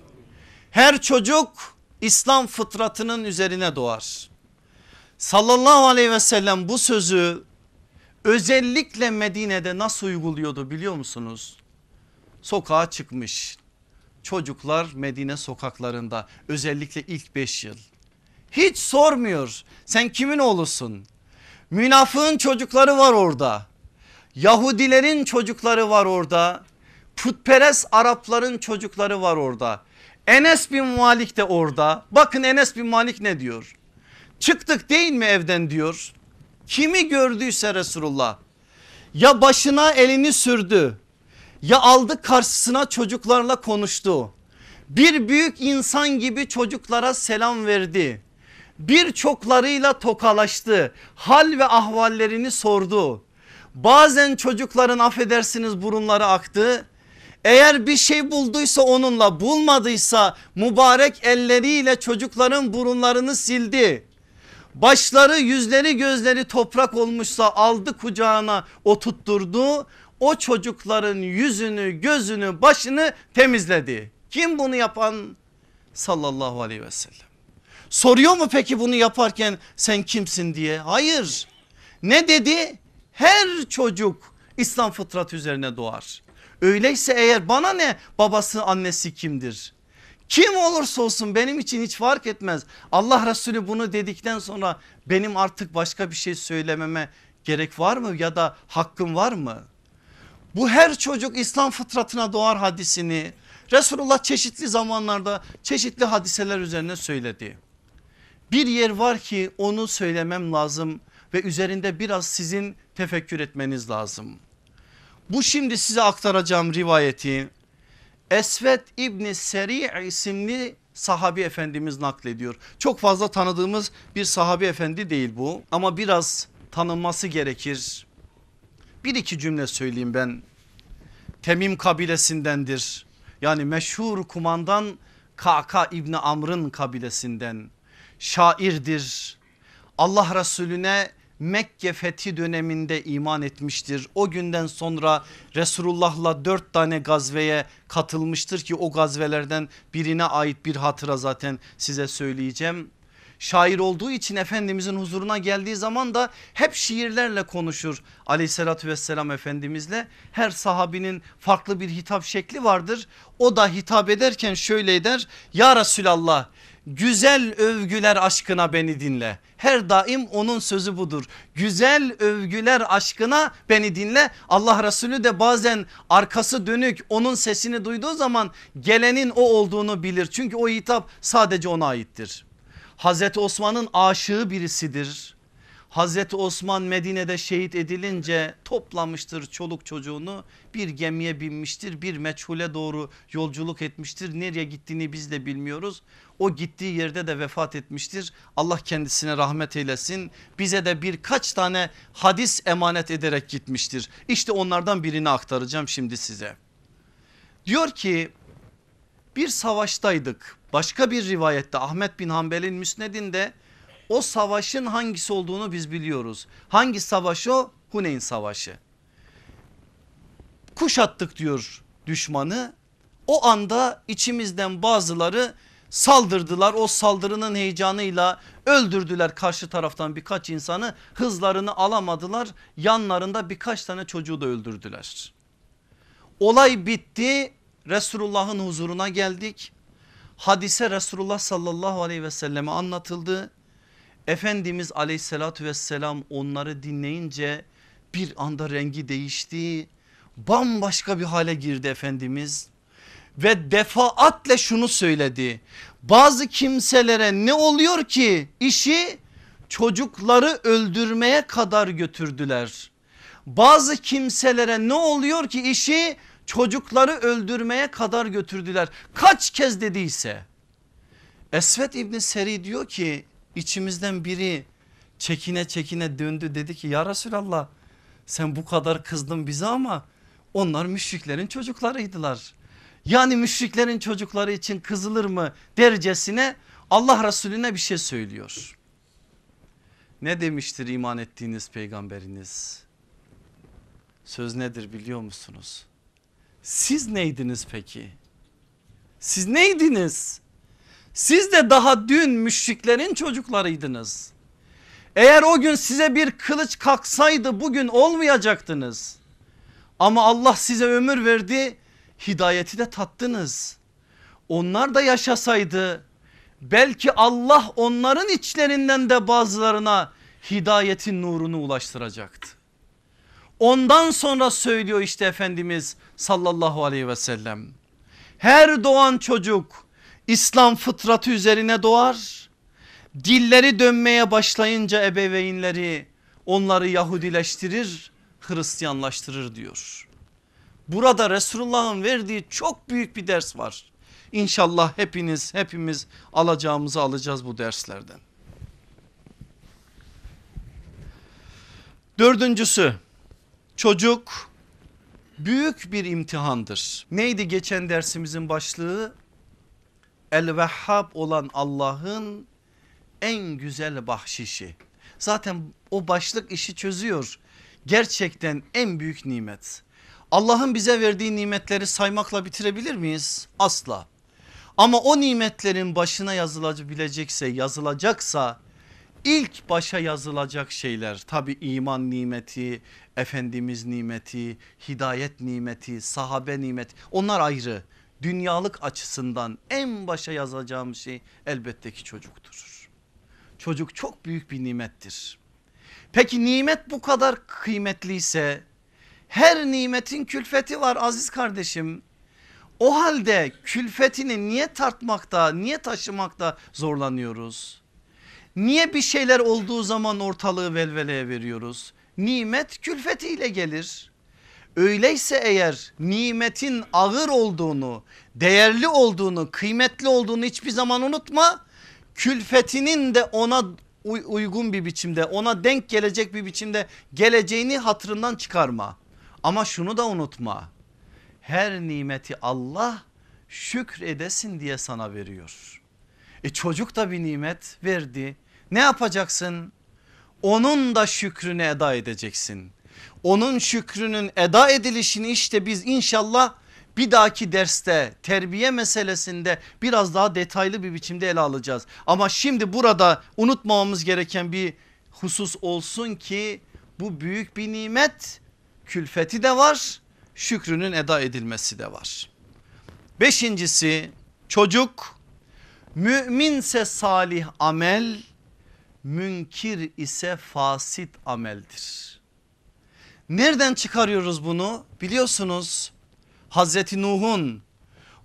Speaker 2: Her çocuk İslam fıtratının üzerine doğar. Sallallahu aleyhi ve sellem bu sözü özellikle Medine'de nasıl uyguluyordu biliyor musunuz? Sokağa çıkmış çocuklar Medine sokaklarında özellikle ilk 5 yıl. Hiç sormuyor sen kimin oğlusun? Münafığın çocukları var orada. Yahudilerin çocukları var orada. Putperest Arapların çocukları var orada. Enes bin Malik de orada. Bakın Enes bin Malik ne diyor? Çıktık değil mi evden diyor. Kimi gördüyse Resulullah ya başına elini sürdü ya aldı karşısına çocuklarla konuştu. Bir büyük insan gibi çocuklara selam verdi. Birçoklarıyla tokalaştı. Hal ve ahvallerini sordu. Bazen çocukların affedersiniz burunları aktı. Eğer bir şey bulduysa onunla bulmadıysa mübarek elleriyle çocukların burunlarını sildi. Başları yüzleri gözleri toprak olmuşsa aldı kucağına oturtturdu. O çocukların yüzünü gözünü başını temizledi. Kim bunu yapan? Sallallahu aleyhi ve sellem. Soruyor mu peki bunu yaparken sen kimsin diye? Hayır. Ne dedi? Her çocuk İslam fıtratı üzerine doğar. Öyleyse eğer bana ne babası annesi kimdir? Kim olursa olsun benim için hiç fark etmez. Allah Resulü bunu dedikten sonra benim artık başka bir şey söylememe gerek var mı ya da hakkım var mı? Bu her çocuk İslam fıtratına doğar hadisini Resulullah çeşitli zamanlarda çeşitli hadiseler üzerine söyledi. Bir yer var ki onu söylemem lazım ve üzerinde biraz sizin tefekkür etmeniz lazım. Bu şimdi size aktaracağım rivayeti Esvet İbni Seri isimli sahabi efendimiz naklediyor. Çok fazla tanıdığımız bir sahabi efendi değil bu ama biraz tanınması gerekir. Bir iki cümle söyleyeyim ben. Temim kabilesindendir. Yani meşhur kumandan Kaka İbni Amr'ın kabilesinden. Şairdir. Allah Resulüne Mekke fethi döneminde iman etmiştir. O günden sonra Resulullah'la dört tane gazveye katılmıştır ki o gazvelerden birine ait bir hatıra zaten size söyleyeceğim. Şair olduğu için Efendimizin huzuruna geldiği zaman da hep şiirlerle konuşur aleyhissalatü vesselam Efendimizle. Her sahabinin farklı bir hitap şekli vardır. O da hitap ederken şöyle eder ya Resulallah güzel övgüler aşkına beni dinle. Her daim onun sözü budur. Güzel övgüler aşkına beni dinle. Allah Resulü de bazen arkası dönük onun sesini duyduğu zaman gelenin o olduğunu bilir. Çünkü o hitap sadece ona aittir. Hazreti Osman'ın aşığı birisidir. Hazreti Osman Medine'de şehit edilince toplamıştır çoluk çocuğunu bir gemiye binmiştir bir meçhule doğru yolculuk etmiştir. Nereye gittiğini biz de bilmiyoruz. O gittiği yerde de vefat etmiştir. Allah kendisine rahmet eylesin. Bize de birkaç tane hadis emanet ederek gitmiştir. İşte onlardan birini aktaracağım şimdi size. Diyor ki bir savaştaydık. Başka bir rivayette Ahmet bin Hanbel'in müsnedinde o savaşın hangisi olduğunu biz biliyoruz. Hangi savaş o? Huneyn savaşı. Kuşattık diyor düşmanı. O anda içimizden bazıları saldırdılar. O saldırının heyecanıyla öldürdüler karşı taraftan birkaç insanı. Hızlarını alamadılar. Yanlarında birkaç tane çocuğu da öldürdüler. Olay bitti. Resulullah'ın huzuruna geldik. Hadise Resulullah sallallahu aleyhi ve selleme anlatıldı. Efendimiz aleyhissalatü vesselam onları dinleyince bir anda rengi değişti. Bambaşka bir hale girdi Efendimiz ve defaatle şunu söyledi. Bazı kimselere ne oluyor ki işi çocukları öldürmeye kadar götürdüler. Bazı kimselere ne oluyor ki işi çocukları öldürmeye kadar götürdüler. Kaç kez dediyse. Esvet İbni Seri diyor ki içimizden biri çekine çekine döndü dedi ki ya Resulallah sen bu kadar kızdın bize ama onlar müşriklerin çocuklarıydılar. Yani müşriklerin çocukları için kızılır mı dercesine Allah Resulüne bir şey söylüyor. Ne demiştir iman ettiğiniz peygamberiniz? Söz nedir biliyor musunuz? Siz neydiniz peki? Siz neydiniz? Siz de daha dün müşriklerin çocuklarıydınız. Eğer o gün size bir kılıç kalksaydı bugün olmayacaktınız. Ama Allah size ömür verdi hidayeti de tattınız. Onlar da yaşasaydı belki Allah onların içlerinden de bazılarına hidayetin nurunu ulaştıracaktı. Ondan sonra söylüyor işte Efendimiz sallallahu aleyhi ve sellem. Her doğan çocuk İslam fıtratı üzerine doğar. Dilleri dönmeye başlayınca ebeveynleri onları Yahudileştirir, Hristiyanlaştırır diyor. Burada Resulullah'ın verdiği çok büyük bir ders var. İnşallah hepiniz hepimiz alacağımızı alacağız bu derslerden. Dördüncüsü çocuk büyük bir imtihandır. Neydi geçen dersimizin başlığı? El-Vehhab olan Allah'ın en güzel bahşişi. Zaten o başlık işi çözüyor. Gerçekten en büyük nimet. Allah'ın bize verdiği nimetleri saymakla bitirebilir miyiz? Asla. Ama o nimetlerin başına yazılabilecekse yazılacaksa ilk başa yazılacak şeyler tabi iman nimeti, Efendimiz nimeti, hidayet nimeti, sahabe nimeti onlar ayrı. Dünyalık açısından en başa yazacağım şey elbette ki çocuktur. Çocuk çok büyük bir nimettir. Peki nimet bu kadar kıymetliyse her nimetin külfeti var aziz kardeşim. O halde külfetini niye tartmakta, niye taşımakta zorlanıyoruz? Niye bir şeyler olduğu zaman ortalığı velveleye veriyoruz? Nimet külfetiyle gelir. Öyleyse eğer nimetin ağır olduğunu, değerli olduğunu, kıymetli olduğunu hiçbir zaman unutma. Külfetinin de ona uygun bir biçimde, ona denk gelecek bir biçimde geleceğini hatırından çıkarma. Ama şunu da unutma. Her nimeti Allah şükredesin diye sana veriyor. E çocuk da bir nimet verdi. Ne yapacaksın? Onun da şükrünü eda edeceksin. Onun şükrünün eda edilişini işte biz inşallah bir dahaki derste terbiye meselesinde biraz daha detaylı bir biçimde ele alacağız. Ama şimdi burada unutmamamız gereken bir husus olsun ki bu büyük bir nimet külfeti de var şükrünün eda edilmesi de var. Beşincisi çocuk müminse salih amel münkir ise fasit ameldir. Nereden çıkarıyoruz bunu biliyorsunuz Hazreti Nuh'un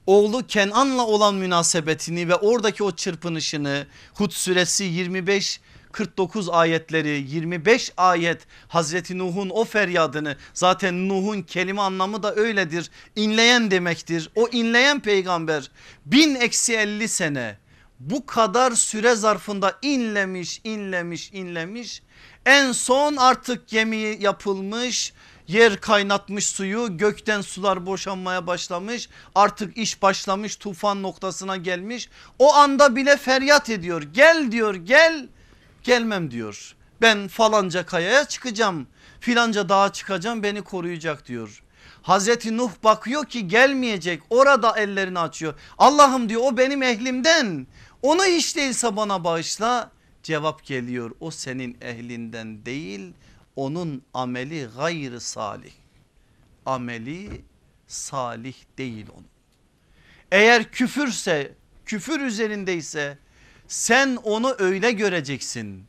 Speaker 2: oğlu Kenan'la olan münasebetini ve oradaki o çırpınışını Hud suresi 25 49 ayetleri 25 ayet Hazreti Nuh'un o feryadını zaten Nuh'un kelime anlamı da öyledir inleyen demektir o inleyen peygamber bin eksi 50 sene bu kadar süre zarfında inlemiş inlemiş inlemiş. En son artık gemi yapılmış yer kaynatmış suyu gökten sular boşanmaya başlamış. Artık iş başlamış tufan noktasına gelmiş. O anda bile feryat ediyor. Gel diyor gel gelmem diyor. Ben falanca kayaya çıkacağım filanca dağa çıkacağım beni koruyacak diyor. Hazreti Nuh bakıyor ki gelmeyecek orada ellerini açıyor. Allah'ım diyor o benim ehlimden onu hiç değilse bana bağışla cevap geliyor o senin ehlinden değil onun ameli gayrı salih ameli salih değil onun. Eğer küfürse küfür üzerindeyse sen onu öyle göreceksin.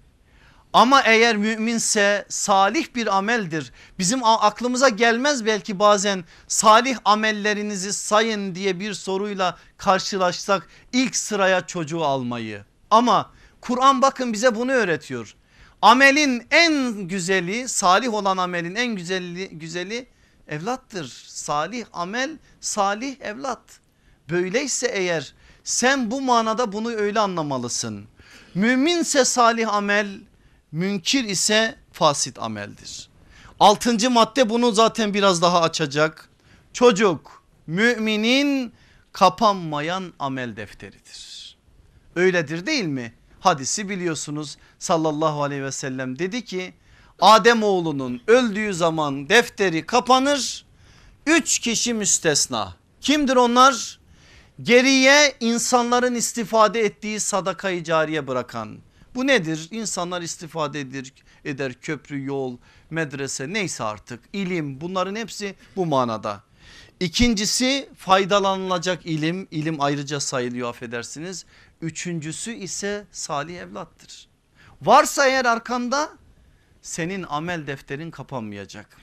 Speaker 2: Ama eğer müminse salih bir ameldir. Bizim aklımıza gelmez belki bazen salih amellerinizi sayın diye bir soruyla karşılaşsak ilk sıraya çocuğu almayı. Ama Kur'an bakın bize bunu öğretiyor. Amelin en güzeli salih olan amelin en güzeli, güzeli evlattır. Salih amel salih evlat. Böyleyse eğer sen bu manada bunu öyle anlamalısın. Müminse salih amel münkir ise fasit ameldir. Altıncı madde bunu zaten biraz daha açacak. Çocuk müminin kapanmayan amel defteridir. Öyledir değil mi? Hadisi biliyorsunuz sallallahu aleyhi ve sellem dedi ki Adem oğlunun öldüğü zaman defteri kapanır. Üç kişi müstesna. Kimdir onlar? Geriye insanların istifade ettiği sadakayı cariye bırakan. Bu nedir? İnsanlar istifade eder, eder köprü, yol, medrese neyse artık ilim bunların hepsi bu manada. İkincisi faydalanılacak ilim, ilim ayrıca sayılıyor affedersiniz. Üçüncüsü ise salih evlattır. Varsa eğer arkanda senin amel defterin kapanmayacak.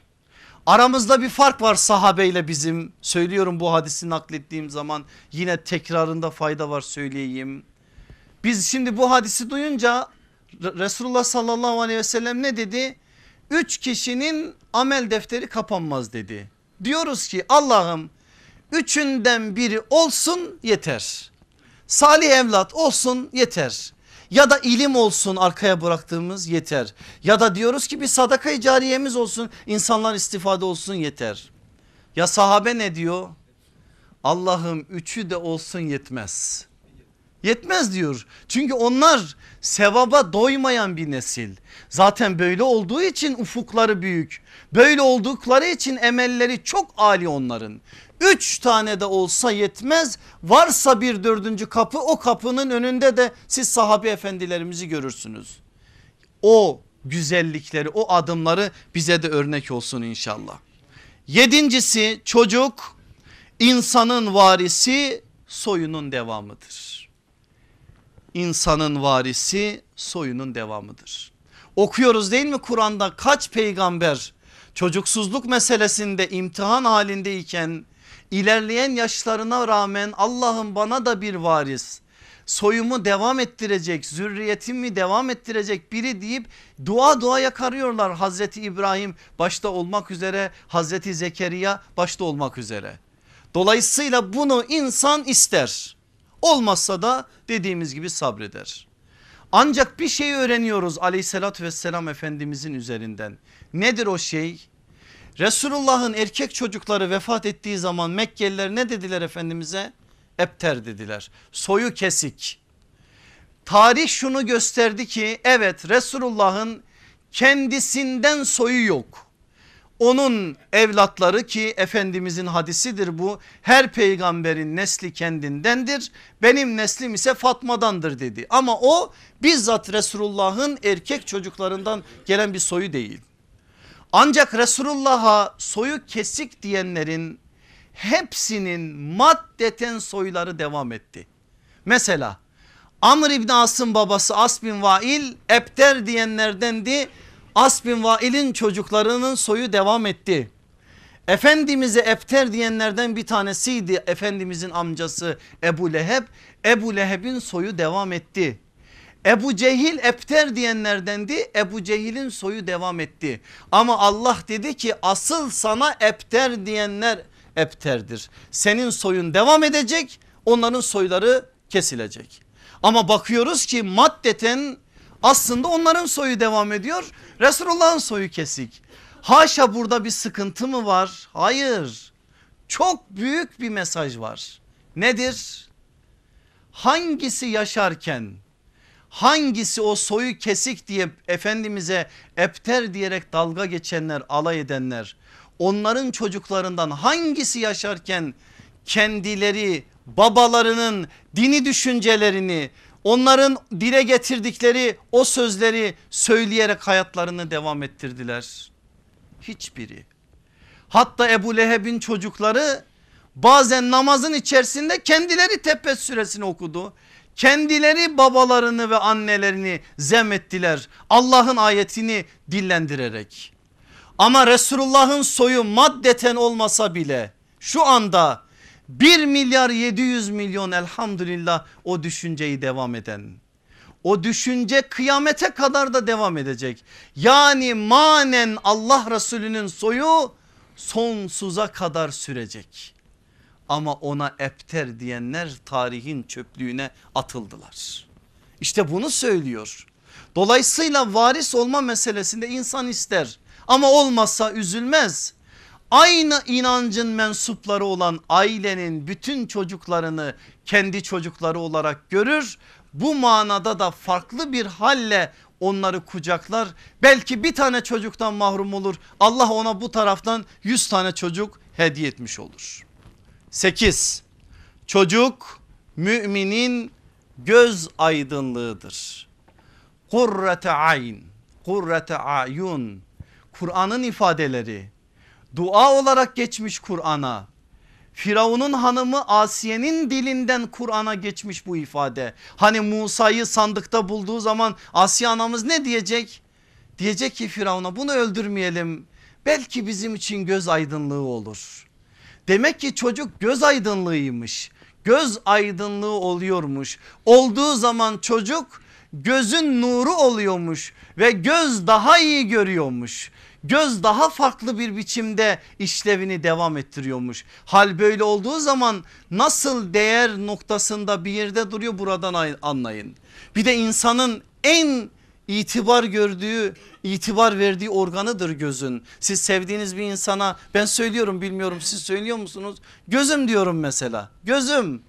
Speaker 2: Aramızda bir fark var sahabeyle bizim söylüyorum bu hadisi naklettiğim zaman yine tekrarında fayda var söyleyeyim. Biz şimdi bu hadisi duyunca Resulullah sallallahu aleyhi ve sellem ne dedi? Üç kişinin amel defteri kapanmaz dedi. Diyoruz ki Allah'ım üçünden biri olsun yeter. Salih evlat olsun yeter. Ya da ilim olsun arkaya bıraktığımız yeter. Ya da diyoruz ki bir sadakayı cariyemiz olsun insanlar istifade olsun yeter. Ya sahabe ne diyor? Allah'ım üçü de olsun yetmez. Yetmez diyor. Çünkü onlar sevaba doymayan bir nesil. Zaten böyle olduğu için ufukları büyük. Böyle oldukları için emelleri çok âli onların. Üç tane de olsa yetmez. Varsa bir dördüncü kapı o kapının önünde de siz sahabe efendilerimizi görürsünüz. O güzellikleri o adımları bize de örnek olsun inşallah. Yedincisi çocuk insanın varisi soyunun devamıdır. İnsanın varisi soyunun devamıdır. Okuyoruz değil mi Kur'an'da kaç peygamber çocuksuzluk meselesinde imtihan halindeyken ilerleyen yaşlarına rağmen Allah'ım bana da bir varis soyumu devam ettirecek zürriyetimi devam ettirecek biri deyip dua dua yakarıyorlar Hazreti İbrahim başta olmak üzere Hazreti Zekeriya başta olmak üzere. Dolayısıyla bunu insan ister olmazsa da dediğimiz gibi sabreder. Ancak bir şey öğreniyoruz aleyhissalatü vesselam efendimizin üzerinden. Nedir o şey? Resulullah'ın erkek çocukları vefat ettiği zaman Mekkeliler ne dediler Efendimiz'e? Epter dediler soyu kesik. Tarih şunu gösterdi ki evet Resulullah'ın kendisinden soyu yok. Onun evlatları ki Efendimizin hadisidir bu her peygamberin nesli kendindendir benim neslim ise Fatma'dandır dedi ama o bizzat Resulullah'ın erkek çocuklarından gelen bir soyu değil. Ancak Resulullah'a soyu kesik diyenlerin hepsinin maddeten soyları devam etti. Mesela Amr İbni As'ın babası As bin Vail Ebter diyenlerdendi. As bin Vail'in çocuklarının soyu devam etti. Efendimiz'e Ebter diyenlerden bir tanesiydi Efendimizin amcası Ebu Leheb. Ebu Leheb'in soyu devam etti. Ebu Cehil Ebter diyenlerdendi Ebu Cehil'in soyu devam etti. Ama Allah dedi ki asıl sana Ebter diyenler Ebter'dir. Senin soyun devam edecek onların soyları kesilecek. Ama bakıyoruz ki maddeten aslında onların soyu devam ediyor. Resulullah'ın soyu kesik. Haşa burada bir sıkıntı mı var? Hayır. Çok büyük bir mesaj var. Nedir? Hangisi yaşarken hangisi o soyu kesik diye Efendimiz'e epter diyerek dalga geçenler alay edenler onların çocuklarından hangisi yaşarken kendileri babalarının dini düşüncelerini onların dile getirdikleri o sözleri söyleyerek hayatlarını devam ettirdiler. Hiçbiri. Hatta Ebu Leheb'in çocukları bazen namazın içerisinde kendileri Tebbet suresini okudu. Kendileri babalarını ve annelerini zem ettiler Allah'ın ayetini dillendirerek. Ama Resulullah'ın soyu maddeten olmasa bile şu anda 1 milyar 700 milyon elhamdülillah o düşünceyi devam eden. O düşünce kıyamete kadar da devam edecek. Yani manen Allah Resulü'nün soyu sonsuza kadar sürecek. Ama ona epter diyenler tarihin çöplüğüne atıldılar. İşte bunu söylüyor. Dolayısıyla varis olma meselesinde insan ister ama olmazsa üzülmez. Aynı inancın mensupları olan ailenin bütün çocuklarını kendi çocukları olarak görür. Bu manada da farklı bir halle onları kucaklar. Belki bir tane çocuktan mahrum olur. Allah ona bu taraftan 100 tane çocuk hediye etmiş olur. 8. Çocuk müminin göz aydınlığıdır. Kurrete ayn, kurrete ayun. Kur'an'ın ifadeleri dua olarak geçmiş Kur'an'a. Firavun'un hanımı Asiye'nin dilinden Kur'an'a geçmiş bu ifade. Hani Musa'yı sandıkta bulduğu zaman Asiye anamız ne diyecek? Diyecek ki Firavun'a bunu öldürmeyelim. Belki bizim için göz aydınlığı olur. Demek ki çocuk göz aydınlığıymış. Göz aydınlığı oluyormuş. Olduğu zaman çocuk gözün nuru oluyormuş ve göz daha iyi görüyormuş. Göz daha farklı bir biçimde işlevini devam ettiriyormuş. Hal böyle olduğu zaman nasıl değer noktasında bir yerde duruyor buradan anlayın. Bir de insanın en itibar gördüğü itibar verdiği organıdır gözün. Siz sevdiğiniz bir insana ben söylüyorum bilmiyorum siz söylüyor musunuz? Gözüm diyorum mesela gözüm.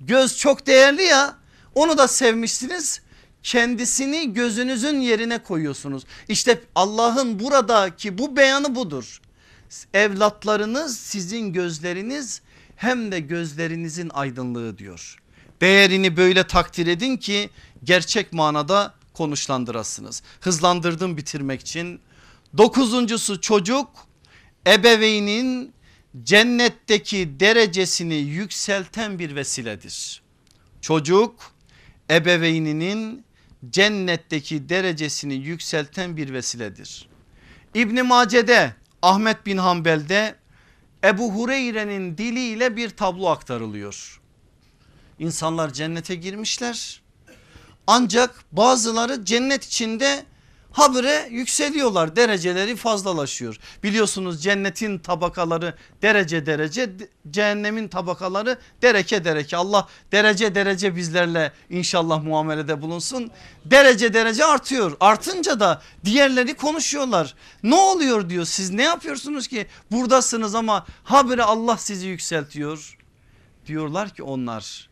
Speaker 2: Göz çok değerli ya onu da sevmişsiniz kendisini gözünüzün yerine koyuyorsunuz. İşte Allah'ın buradaki bu beyanı budur. Evlatlarınız sizin gözleriniz hem de gözlerinizin aydınlığı diyor. Değerini böyle takdir edin ki gerçek manada konuşlandırasınız. Hızlandırdım bitirmek için. Dokuzuncusu çocuk ebeveynin cennetteki derecesini yükselten bir vesiledir. Çocuk ebeveyninin cennetteki derecesini yükselten bir vesiledir. İbn Mace'de Ahmet bin Hanbel'de Ebu Hureyre'nin diliyle bir tablo aktarılıyor. İnsanlar cennete girmişler ancak bazıları cennet içinde habire yükseliyorlar dereceleri fazlalaşıyor. Biliyorsunuz cennetin tabakaları derece derece cehennemin tabakaları dereke dereke Allah derece derece bizlerle inşallah muamelede bulunsun. Derece derece artıyor artınca da diğerleri konuşuyorlar. Ne oluyor diyor siz ne yapıyorsunuz ki buradasınız ama habire Allah sizi yükseltiyor. Diyorlar ki onlar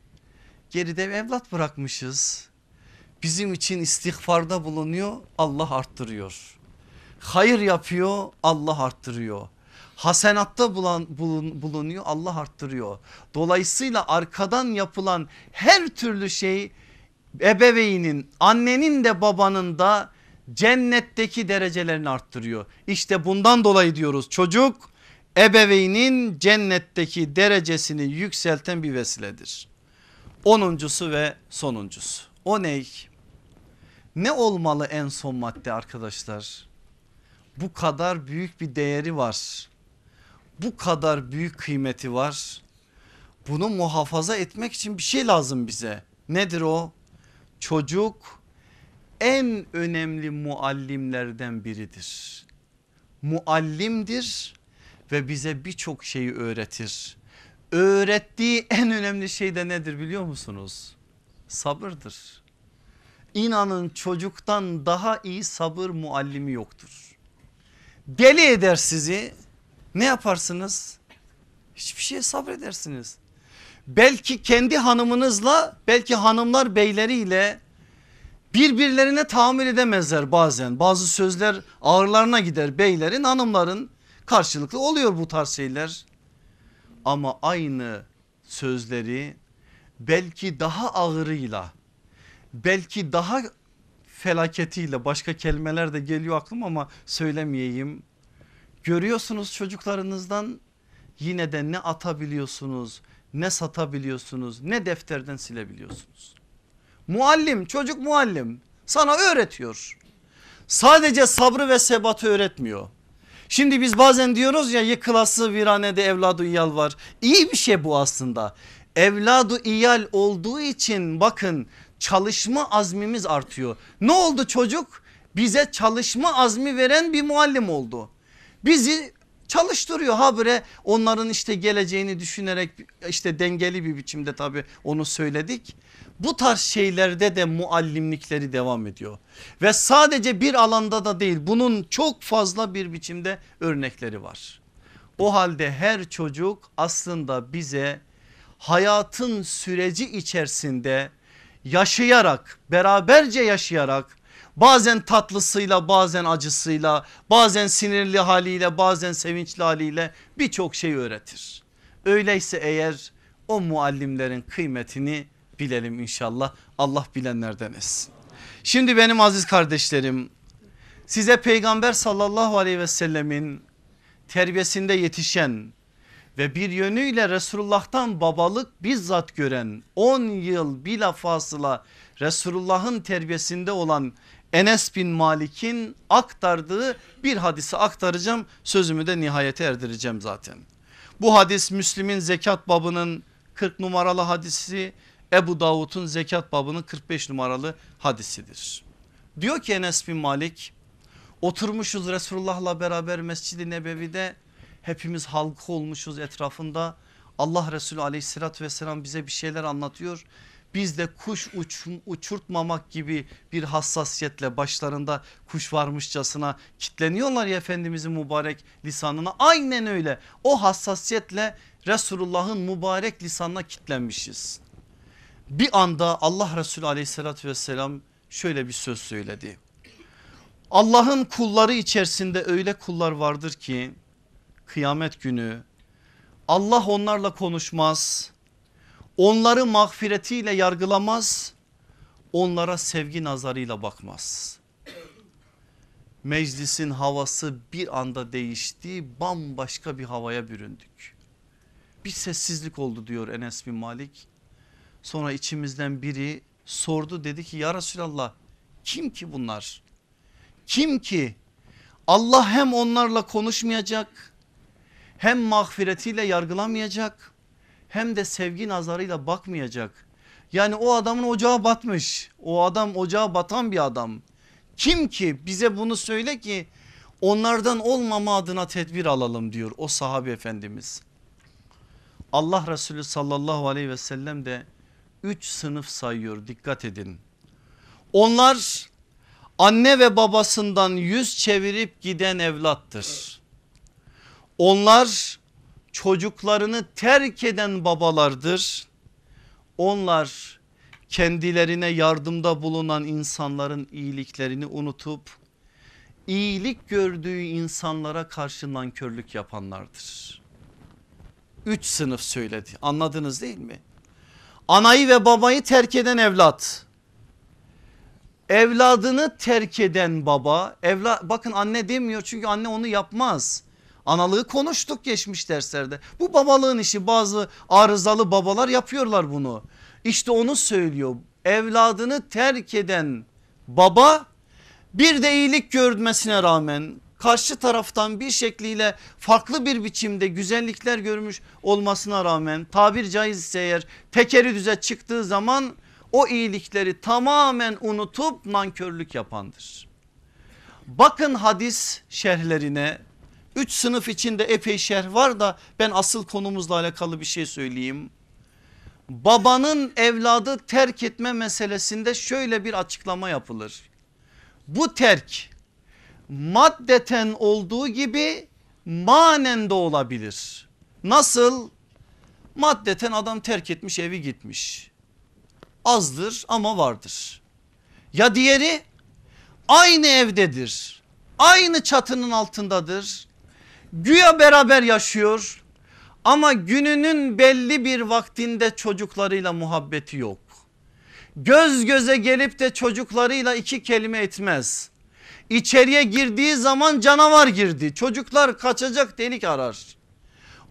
Speaker 2: geride evlat bırakmışız bizim için istiğfarda bulunuyor Allah arttırıyor. Hayır yapıyor Allah arttırıyor. Hasenatta bulan, bulun, bulunuyor Allah arttırıyor. Dolayısıyla arkadan yapılan her türlü şey ebeveynin annenin de babanın da cennetteki derecelerini arttırıyor. İşte bundan dolayı diyoruz çocuk ebeveynin cennetteki derecesini yükselten bir vesiledir. Onuncusu ve sonuncusu. O ney? Ne olmalı en son madde arkadaşlar? Bu kadar büyük bir değeri var. Bu kadar büyük kıymeti var. Bunu muhafaza etmek için bir şey lazım bize. Nedir o? Çocuk en önemli muallimlerden biridir. Muallimdir ve bize birçok şeyi öğretir. Öğrettiği en önemli şey de nedir biliyor musunuz? Sabırdır. İnanın çocuktan daha iyi sabır muallimi yoktur. Deli eder sizi ne yaparsınız? Hiçbir şeye sabredersiniz. Belki kendi hanımınızla belki hanımlar beyleriyle birbirlerine tahammül edemezler bazen. Bazı sözler ağırlarına gider beylerin hanımların karşılıklı oluyor bu tarz şeyler. Ama aynı sözleri belki daha ağırıyla belki daha felaketiyle başka kelimeler de geliyor aklıma ama söylemeyeyim. Görüyorsunuz çocuklarınızdan yine de ne atabiliyorsunuz ne satabiliyorsunuz ne defterden silebiliyorsunuz. Muallim çocuk muallim sana öğretiyor. Sadece sabrı ve sebatı öğretmiyor. Şimdi biz bazen diyoruz ya yıkılası viranede evladı iyal var. İyi bir şey bu aslında. Evladı iyal olduğu için bakın çalışma azmimiz artıyor. Ne oldu çocuk? Bize çalışma azmi veren bir muallim oldu. Bizi çalıştırıyor habire onların işte geleceğini düşünerek işte dengeli bir biçimde tabi onu söyledik. Bu tarz şeylerde de muallimlikleri devam ediyor ve sadece bir alanda da değil bunun çok fazla bir biçimde örnekleri var. O halde her çocuk aslında bize hayatın süreci içerisinde yaşayarak beraberce yaşayarak bazen tatlısıyla bazen acısıyla bazen sinirli haliyle bazen sevinçli haliyle birçok şey öğretir. Öyleyse eğer o muallimlerin kıymetini bilelim inşallah Allah bilenlerden etsin. Şimdi benim aziz kardeşlerim size peygamber sallallahu aleyhi ve sellemin terbiyesinde yetişen ve bir yönüyle Resulullah'tan babalık bizzat gören 10 yıl bilafasıla Resulullah'ın terbiyesinde olan Enes bin Malik'in aktardığı bir hadisi aktaracağım sözümü de nihayete erdireceğim zaten. Bu hadis Müslim'in zekat babının 40 numaralı hadisi Ebu Davud'un zekat babının 45 numaralı hadisidir. Diyor ki Enes bin Malik oturmuşuz Resulullah'la beraber Mescid-i Nebevi'de hepimiz halkı olmuşuz etrafında Allah Resulü aleyhissalatü vesselam bize bir şeyler anlatıyor. Biz de kuş uç, uçurtmamak gibi bir hassasiyetle başlarında kuş varmışçasına kitleniyorlar ya Efendimizin mübarek lisanına. Aynen öyle o hassasiyetle Resulullah'ın mübarek lisanına kitlenmişiz. Bir anda Allah Resulü aleyhissalatü vesselam şöyle bir söz söyledi. Allah'ın kulları içerisinde öyle kullar vardır ki kıyamet günü Allah onlarla konuşmaz. Onları mağfiretiyle yargılamaz. Onlara sevgi nazarıyla bakmaz. Meclisin havası bir anda değişti. Bambaşka bir havaya büründük. Bir sessizlik oldu diyor Enes bin Malik. Sonra içimizden biri sordu dedi ki ya Resulallah kim ki bunlar? Kim ki Allah hem onlarla konuşmayacak hem mağfiretiyle yargılamayacak hem de sevgi nazarıyla bakmayacak. Yani o adamın ocağı batmış o adam ocağı batan bir adam. Kim ki bize bunu söyle ki onlardan olmama adına tedbir alalım diyor o sahabe efendimiz. Allah Resulü sallallahu aleyhi ve sellem de üç sınıf sayıyor dikkat edin. Onlar anne ve babasından yüz çevirip giden evlattır. Onlar çocuklarını terk eden babalardır. Onlar kendilerine yardımda bulunan insanların iyiliklerini unutup iyilik gördüğü insanlara karşı nankörlük yapanlardır. Üç sınıf söyledi anladınız değil mi? Anayı ve babayı terk eden evlat. Evladını terk eden baba evla, bakın anne demiyor çünkü anne onu yapmaz. Analığı konuştuk geçmiş derslerde. Bu babalığın işi bazı arızalı babalar yapıyorlar bunu. İşte onu söylüyor. Evladını terk eden baba bir de iyilik görmesine rağmen karşı taraftan bir şekliyle farklı bir biçimde güzellikler görmüş olmasına rağmen tabir caizse eğer tekeri düze çıktığı zaman o iyilikleri tamamen unutup nankörlük yapandır. Bakın hadis şerhlerine 3 sınıf içinde epey şerh var da ben asıl konumuzla alakalı bir şey söyleyeyim. Babanın evladı terk etme meselesinde şöyle bir açıklama yapılır. Bu terk maddeten olduğu gibi manen de olabilir. Nasıl? Maddeten adam terk etmiş evi gitmiş. Azdır ama vardır. Ya diğeri aynı evdedir. Aynı çatının altındadır. Güya beraber yaşıyor ama gününün belli bir vaktinde çocuklarıyla muhabbeti yok. Göz göze gelip de çocuklarıyla iki kelime etmez. İçeriye girdiği zaman canavar girdi. Çocuklar kaçacak delik arar.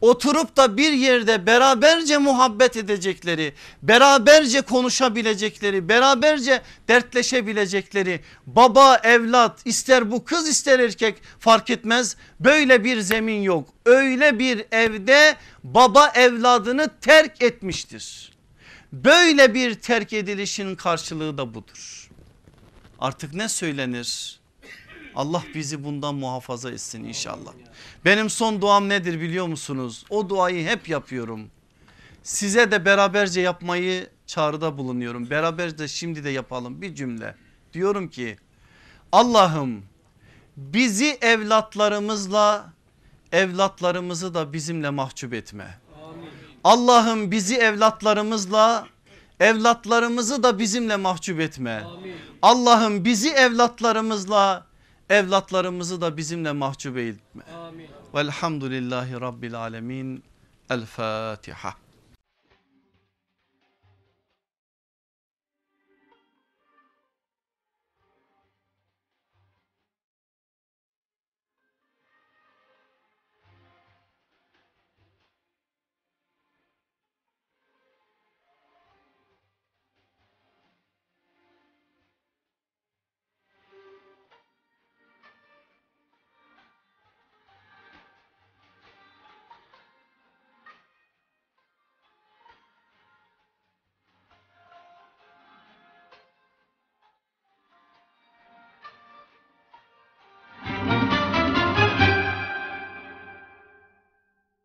Speaker 2: Oturup da bir yerde beraberce muhabbet edecekleri, beraberce konuşabilecekleri, beraberce dertleşebilecekleri baba evlat ister bu kız ister erkek fark etmez böyle bir zemin yok. Öyle bir evde baba evladını terk etmiştir. Böyle bir terk edilişin karşılığı da budur. Artık ne söylenir? Allah bizi bundan muhafaza etsin inşallah. Benim son duam nedir biliyor musunuz? O duayı hep yapıyorum. Size de beraberce yapmayı çağrıda bulunuyorum. Beraberce şimdi de yapalım bir cümle. Diyorum ki Allah'ım bizi evlatlarımızla evlatlarımızı da bizimle mahcup etme. Allah'ım bizi evlatlarımızla evlatlarımızı da bizimle mahcup etme. Allah'ım bizi evlatlarımızla evlatlarımızı da bizimle mahcup etme. Velhamdülillahi Rabbil alemin. El Fatiha.